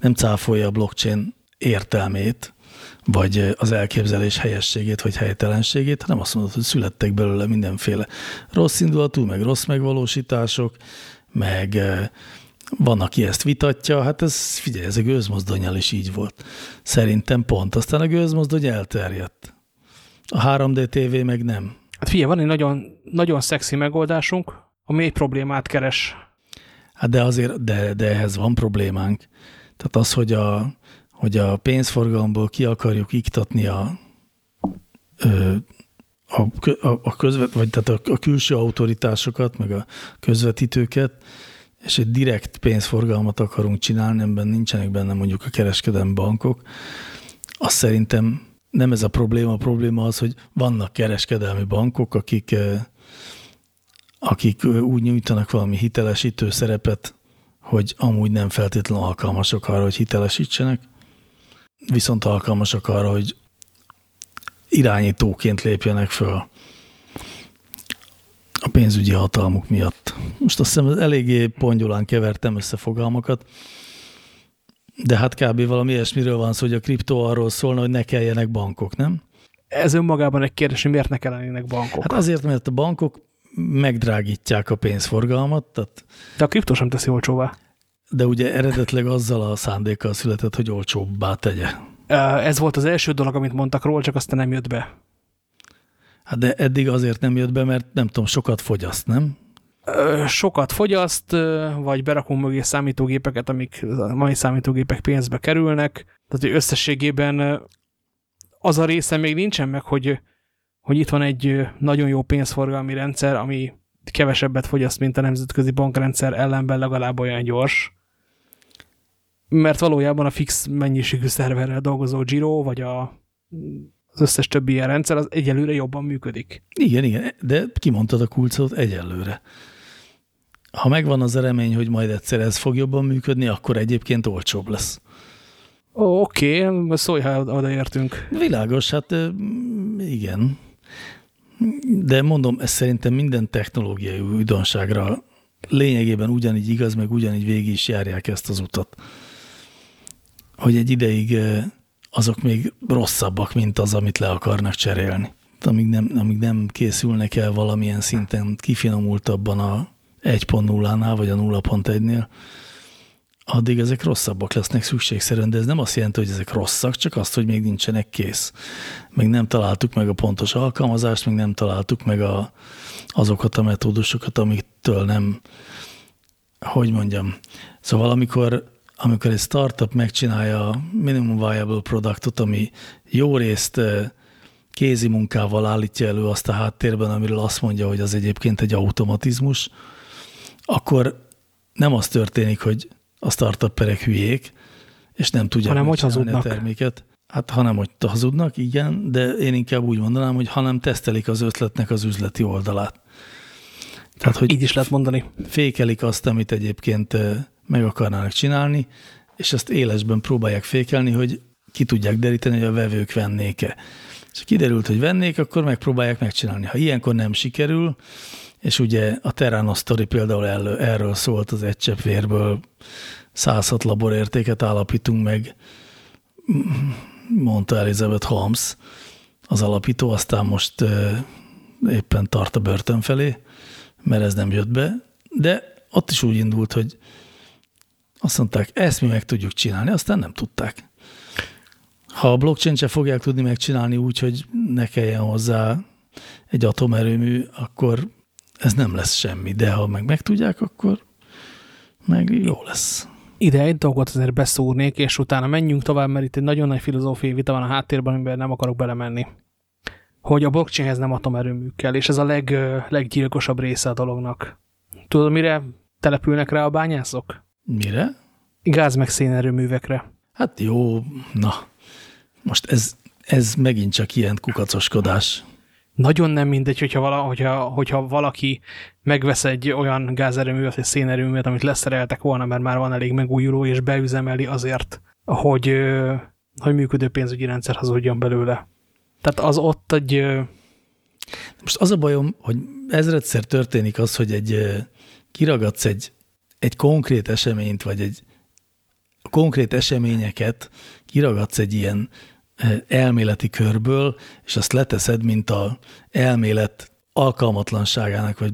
nem cáfolja a blockchain értelmét, vagy az elképzelés helyességét, vagy helytelenségét, hanem azt mondod, hogy születtek belőle mindenféle rossz indulatú, meg rossz megvalósítások, meg van, aki ezt vitatja, hát ez, figyelj, ez a gőzmozdonyjal is így volt. Szerintem pont. Aztán a gőzmozdony elterjedt. A 3D TV meg nem. Hát figyelj, van egy nagyon, nagyon szexi megoldásunk, ami egy problémát keres. Hát de azért, de, de ehhez van problémánk. Tehát az, hogy a, hogy a pénzforgalomból ki akarjuk iktatni a, a, a, a közvet, vagy tehát a, a külső autoritásokat, meg a közvetítőket, és egy direkt pénzforgalmat akarunk csinálni, ebben nincsenek benne mondjuk a kereskedelmi bankok, azt szerintem nem ez a probléma, a probléma az, hogy vannak kereskedelmi bankok, akik, akik úgy nyújtanak valami hitelesítő szerepet, hogy amúgy nem feltétlenül alkalmasak arra, hogy hitelesítsenek, viszont alkalmasak arra, hogy irányítóként lépjenek föl a pénzügyi hatalmuk miatt. Most azt hiszem, eléggé pongyolán kevertem össze fogalmakat, de hát kb. valami ilyesmiről van szó, hogy a kriptó arról szólna, hogy ne kelljenek bankok, nem? Ez önmagában egy kérdés, hogy miért ne kellenének bankok? Hát azért, mert a bankok megdrágítják a pénzforgalmat. Tehát, de a kriptó sem teszi olcsóvá. De ugye eredetleg azzal a szándékkal született, hogy olcsóbbá tegye. Ez volt az első dolog, amit mondtak róla, csak aztán nem jött be. Hát de eddig azért nem jött be, mert nem tudom, sokat fogyaszt, nem? Sokat fogyaszt, vagy berakunk mögé számítógépeket, amik a mai számítógépek pénzbe kerülnek. Tehát, hogy összességében az a része még nincsen meg, hogy, hogy itt van egy nagyon jó pénzforgalmi rendszer, ami kevesebbet fogyaszt, mint a nemzetközi bankrendszer, ellenben legalább olyan gyors. Mert valójában a fix mennyiségű szerverrel dolgozó Giro, vagy a az összes többi ilyen rendszer, az egyelőre jobban működik. Igen, igen, de kimondtad a kulcsot egyelőre. Ha megvan az a remény, hogy majd egyszer ez fog jobban működni, akkor egyébként olcsóbb lesz. Oké, okay, szólj, ha odaértünk. Világos, hát igen. De mondom, ez szerintem minden technológiai újdonságra lényegében ugyanígy igaz, meg ugyanígy végig is járják ezt az utat. Hogy egy ideig azok még rosszabbak, mint az, amit le akarnak cserélni. Amíg nem, amíg nem készülnek el valamilyen szinten kifinomultabban a 1.0-nál, vagy a 0.1-nél, addig ezek rosszabbak lesznek szükségszerűen, de ez nem azt jelenti, hogy ezek rosszak, csak azt, hogy még nincsenek kész. Még nem találtuk meg a pontos alkalmazást, még nem találtuk meg a, azokat a metódusokat, amiktől nem, hogy mondjam. Szóval amikor amikor egy startup megcsinálja a minimum viable produktot, ami jó részt kézi munkával állítja elő azt a háttérben, amiről azt mondja, hogy az egyébként egy automatizmus, akkor nem az történik, hogy a startupperek hülyék, és nem tudják hanem hogy hazudnak. a terméket. Hát hanem, hogy hazudnak, igen, de én inkább úgy mondanám, hogy hanem tesztelik az ötletnek az üzleti oldalát. Tehát, hogy Így is lehet mondani. Fékelik azt, amit egyébként meg akarnának csinálni, és ezt élesben próbálják fékelni, hogy ki tudják deríteni, hogy a vevők vennék-e. És kiderült, hogy vennék, akkor megpróbálják megcsinálni. Ha ilyenkor nem sikerül, és ugye a Terrano Story például elő, erről szólt az egy csepp vérből 106 laborértéket állapítunk meg, mondta Elizabeth Holmes, az alapító, aztán most éppen tart a börtön felé, mert ez nem jött be, de ott is úgy indult, hogy azt mondták, ezt mi meg tudjuk csinálni, aztán nem tudták. Ha a blockchain se fogják tudni megcsinálni úgy, hogy ne kelljen hozzá egy atomerőmű, akkor ez nem lesz semmi, de ha meg megtudják, akkor meg jó lesz. Ide egy dolgot azért beszúrnék, és utána menjünk tovább, mert itt egy nagyon nagy filozófiai vita van a háttérben, amiben nem akarok belemenni. Hogy a blockchainhez nem atomerőmű kell, és ez a leg, leggyilkosabb része a dolognak. Tudod, mire települnek rá a bányászok? Mire? Gáz meg szénerőművekre. Hát jó, na. Most ez, ez megint csak ilyen kukacoskodás. Nagyon nem mindegy, hogyha, vala, hogyha, hogyha valaki megvesz egy olyan gázerőművet, vagy szénerőművet, amit leszereltek volna, mert már van elég megújuló, és beüzemeli azért, hogy, hogy működő pénzügyi rendszer hazudjon belőle. Tehát az ott egy... Most az a bajom, hogy ezredszer történik az, hogy egy kiragadsz egy, egy konkrét eseményt, vagy egy konkrét eseményeket kiragadsz egy ilyen elméleti körből, és azt leteszed, mint a elmélet alkalmatlanságának, vagy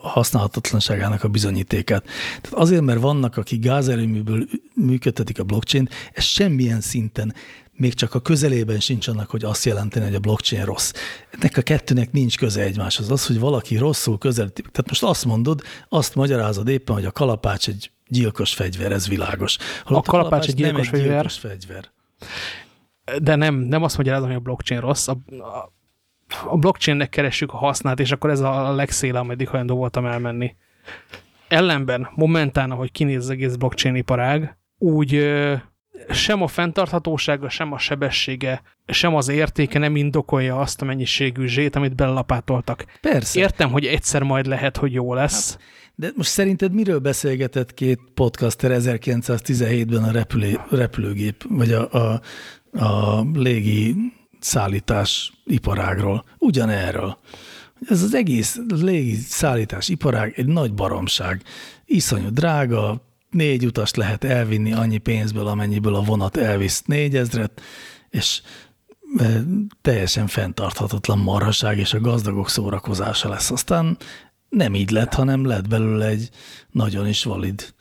használhatatlanságának a bizonyítékát. Tehát azért, mert vannak, akik gázerőműből működtetik a blockchain, ez semmilyen szinten még csak a közelében sincs annak, hogy azt jelenteni, hogy a blockchain rossz. Ennek a kettőnek nincs köze egymáshoz. Az, hogy valaki rosszul közelíti. Tehát most azt mondod, azt magyarázod éppen, hogy a kalapács egy gyilkos fegyver, ez világos. Holott a, a kalapács egy gyilkos, nem egy gyilkos fegyver. De nem, nem azt magyarázom, hogy a blockchain rossz. A, a, a blockchainnek keressük a hasznát, és akkor ez a legszéle, ameddig hajlandó voltam elmenni. Ellenben momentán, ahogy kinéz az egész blockchain iparág, úgy sem a fenntarthatósága, sem a sebessége, sem az értéke nem indokolja azt a mennyiségű zsét, amit belelapátoltak. Persze. Értem, hogy egyszer majd lehet, hogy jó lesz. Hát, de most szerinted miről beszélgetett két podcaster 1917-ben a repülé, repülőgép, vagy a, a, a légi szállítás iparágról? Ugyanerről. Ez az egész légi szállítás iparág egy nagy baromság. Iszonyú drága, négy utast lehet elvinni annyi pénzből, amennyiből a vonat elvisz négyezret, és e, teljesen fenntarthatatlan marhaság, és a gazdagok szórakozása lesz. Aztán nem így lett, hanem lett belőle egy nagyon is valid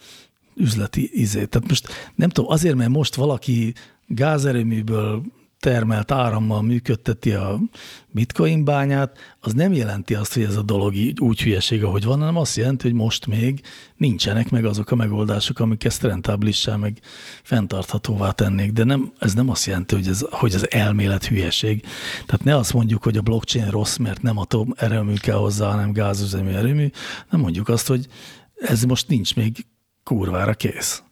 üzleti izé. Tehát most nem tudom, azért, mert most valaki gázerőműből termelt árammal működteti a bitcoin bányát, az nem jelenti azt, hogy ez a dolog úgy hülyeség, ahogy van, hanem azt jelenti, hogy most még nincsenek meg azok a megoldások, amik ezt rentáblissá, meg fenntarthatóvá tennék. De nem, ez nem azt jelenti, hogy, ez, hogy az elmélet hülyeség. Tehát ne azt mondjuk, hogy a blockchain rossz, mert nem atom erőmű kell hozzá, hanem gázüzemű erőmű, nem mondjuk azt, hogy ez most nincs még kurvára kész.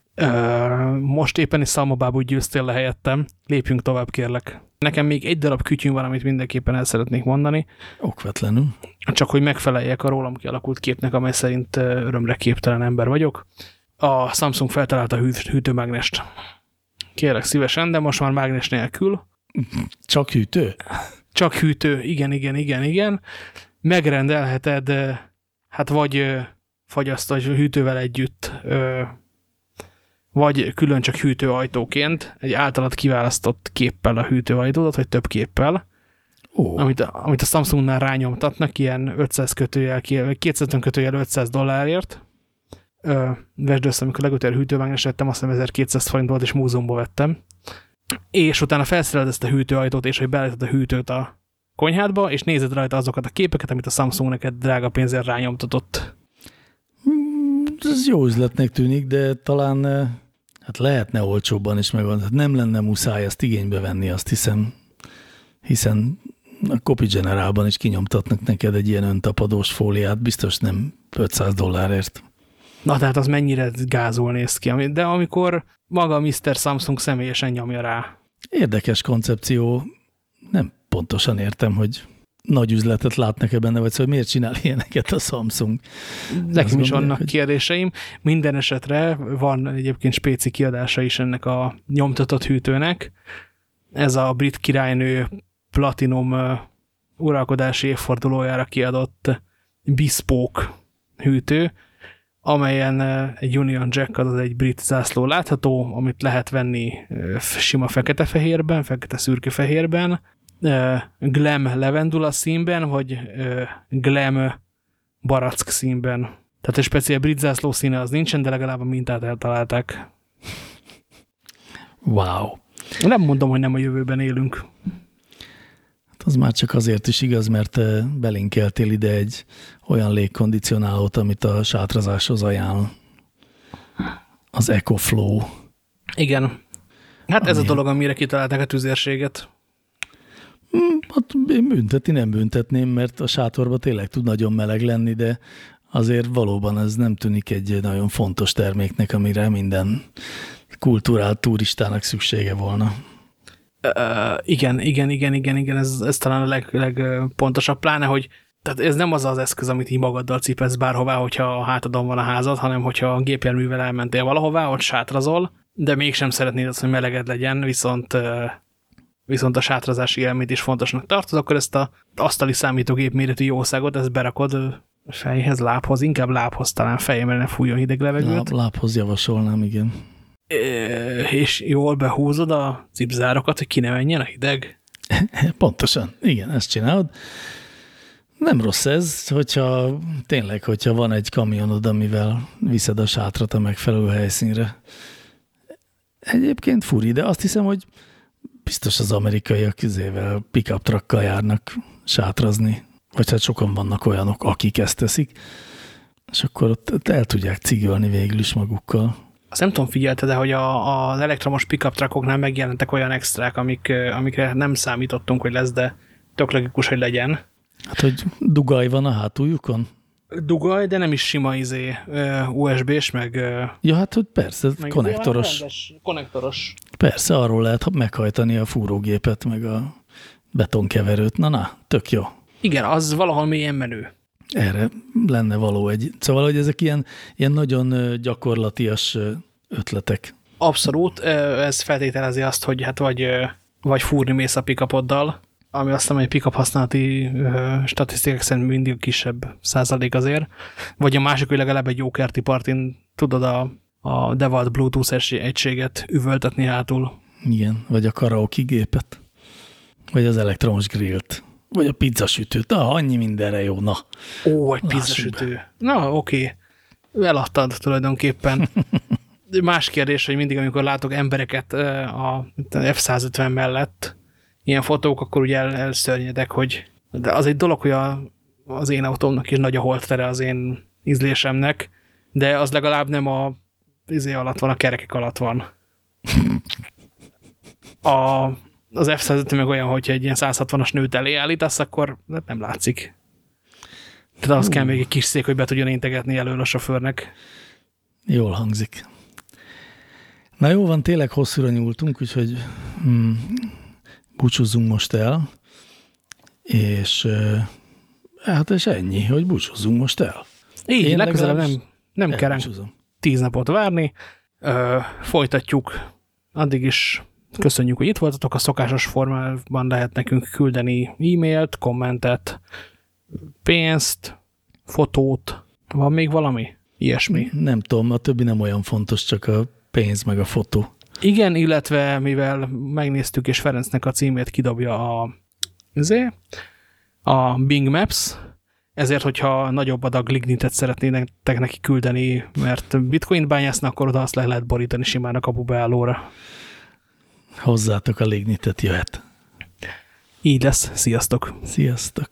Most éppen is szalmabábú győztél le helyettem. Lépjünk tovább, kérlek. Nekem még egy darab kütyünk van, amit mindenképpen el szeretnék mondani. Okvetlenül. Csak hogy megfeleljek a rólam kialakult képnek, amely szerint örömre képtelen ember vagyok. A Samsung feltalálta a hűtőmágnest. Kérlek szívesen, de most már mágnes nélkül. Csak hűtő? Csak hűtő, igen, igen, igen, igen. Megrendelheted, hát vagy fagyaszt, vagy hűtővel együtt vagy külön csak hűtőajtóként, egy általad kiválasztott képpel a hűtőajtódat, vagy több képpel, oh. amit, amit a Samsungnál rányomtatnak, ilyen 500 kötőjel, 250 kötőjel 500 dollárért. Ö, vesd össze, amikor legutóbb hűtőmágnes vettem, azt hiszem 1200 forint volt, és múzeumban vettem. És utána felszereled ezt a hűtőajtót, és hogy beállítod a hűtőt a konyhádba, és nézed rajta azokat a képeket, amit a Samsung neked drága pénzért rányomtatott. Hmm, ez jó üzletnek tűnik, de talán Hát lehetne olcsóbban is megvan, hát nem lenne muszáj ezt igénybe venni, azt hiszem, hiszen a Copy Generálban is kinyomtatnak neked egy ilyen öntapadós fóliát, biztos nem 500 dollárért. Na tehát az mennyire gázul néz ki, de amikor maga Mr. Samsung személyesen nyomja rá. Érdekes koncepció, nem pontosan értem, hogy nagy üzletet látnak-e benne, vagy szóval miért csinál ilyeneket a Samsung? Nekem is vannak hogy... kérdéseim. Minden esetre van egyébként spéci kiadása is ennek a nyomtatott hűtőnek. Ez a brit királynő Platinum uralkodási évfordulójára kiadott bespoke hűtő, amelyen egy Union Jack, azaz egy brit zászló látható, amit lehet venni sima fekete-fehérben, fekete-szürke-fehérben, glam levendula színben, vagy glam barack színben. Tehát egy speciál brit zászló színe az nincsen, de legalább a mintát eltalálták. Wow. Nem mondom, hogy nem a jövőben élünk. Hát Az már csak azért is igaz, mert belinkeltél ide egy olyan légkondicionálót, amit a sátrazáshoz ajánl. Az EcoFlow. Igen. Hát ez a Ami- dolog, amire kitalálták a tüzérséget. Hát én büntetni nem büntetném, mert a sátorban tényleg tud nagyon meleg lenni, de azért valóban ez nem tűnik egy nagyon fontos terméknek, amire minden kulturált turistának szüksége volna. Uh, igen, igen, igen, igen, igen, ez, ez talán a leg, legpontosabb, pláne, hogy tehát ez nem az az eszköz, amit így magaddal cipesz bárhová, hogyha a hátadon van a házad, hanem hogyha a gépjárművel elmentél valahová, ott sátrazol, de mégsem szeretnéd azt, hogy meleged legyen, viszont, viszont a sátrazási élményt is fontosnak tartod, akkor ezt a asztali számítógép méretű jószágot, ezt berakod fejhez, lábhoz, inkább lábhoz talán fejemre ne fújjon hideg levegőt. Láb, lábhoz javasolnám, igen. Ö, és jól behúzod a cipzárokat, hogy ki ne menjen a hideg. Pontosan, igen, ezt csinálod. Nem rossz ez, hogyha tényleg, hogyha van egy kamionod, amivel viszed a sátrat a megfelelő helyszínre. Egyébként furi, de azt hiszem, hogy biztos az amerikaiak közével pick-up truckkal járnak sátrazni, vagy hát sokan vannak olyanok, akik ezt teszik, és akkor ott el tudják cigölni végül is magukkal. Azt nem tudom, figyelte, de hogy a, az elektromos pickup truckoknál megjelentek olyan extrák, amik, amikre nem számítottunk, hogy lesz, de tök logikus, hogy legyen. Hát, hogy dugaj van a hátuljukon? Dugaj, de nem is sima izé, USB-s, meg, Ja, hát, hogy persze, meg konnektoros. rendes, konnektoros. Persze, arról lehet meghajtani a fúrógépet, meg a betonkeverőt. Na, na, tök jó. Igen, az valahol mélyen menő. Erre lenne való egy. Szóval, hogy ezek ilyen, ilyen nagyon gyakorlatias ötletek. Abszolút, ez feltételezi azt, hogy hát vagy, vagy fúrni mész a pickupoddal, ami azt hiszem, hogy pick-up használati ö, statisztikák szerint mindig kisebb százalék azért, vagy a másik, hogy legalább egy jó kerti partin tudod a, a Devalt Bluetooth egységet üvöltetni hátul. Igen, vagy a karaoke gépet, vagy az elektromos grillt, vagy a pizzasütőt. Na, annyi mindenre jó, na. Ó, egy pizzasütő. Na, oké. Eladtad tulajdonképpen. Más kérdés, hogy mindig, amikor látok embereket a F-150 mellett, ilyen fotók, akkor ugye el, elszörnyedek, hogy de az egy dolog, hogy a, az én autómnak is nagy a holtere az én ízlésemnek, de az legalább nem a izé alatt van, a kerekek alatt van. A, az F-150 meg olyan, hogyha egy ilyen 160-as nőt elé állítasz, akkor hát nem látszik. Tehát az kell még egy kis szék, hogy be tudjon integetni elől a sofőrnek. Jól hangzik. Na jó van, tényleg hosszúra nyúltunk, úgyhogy mm, búcsúzzunk most el, és ö, hát és ennyi, hogy búcsúzzunk most el. Így, Én legközelebb nem, nem kell tíz napot várni. Ö, folytatjuk. Addig is köszönjük, hogy itt voltatok. A szokásos formában lehet nekünk küldeni e-mailt, kommentet, pénzt, fotót. Van még valami? Ilyesmi. Nem tudom, a többi nem olyan fontos, csak a pénz meg a fotó. Igen, illetve mivel megnéztük, és Ferencnek a címét kidobja a, azért, a Bing Maps, ezért, hogyha nagyobb adag lignitet szeretnétek neki küldeni, mert bitcoin bányásznak, akkor oda azt le lehet borítani simán a kapubeállóra. Hozzátok a lignitet jöhet. Így lesz. Sziasztok! Sziasztok!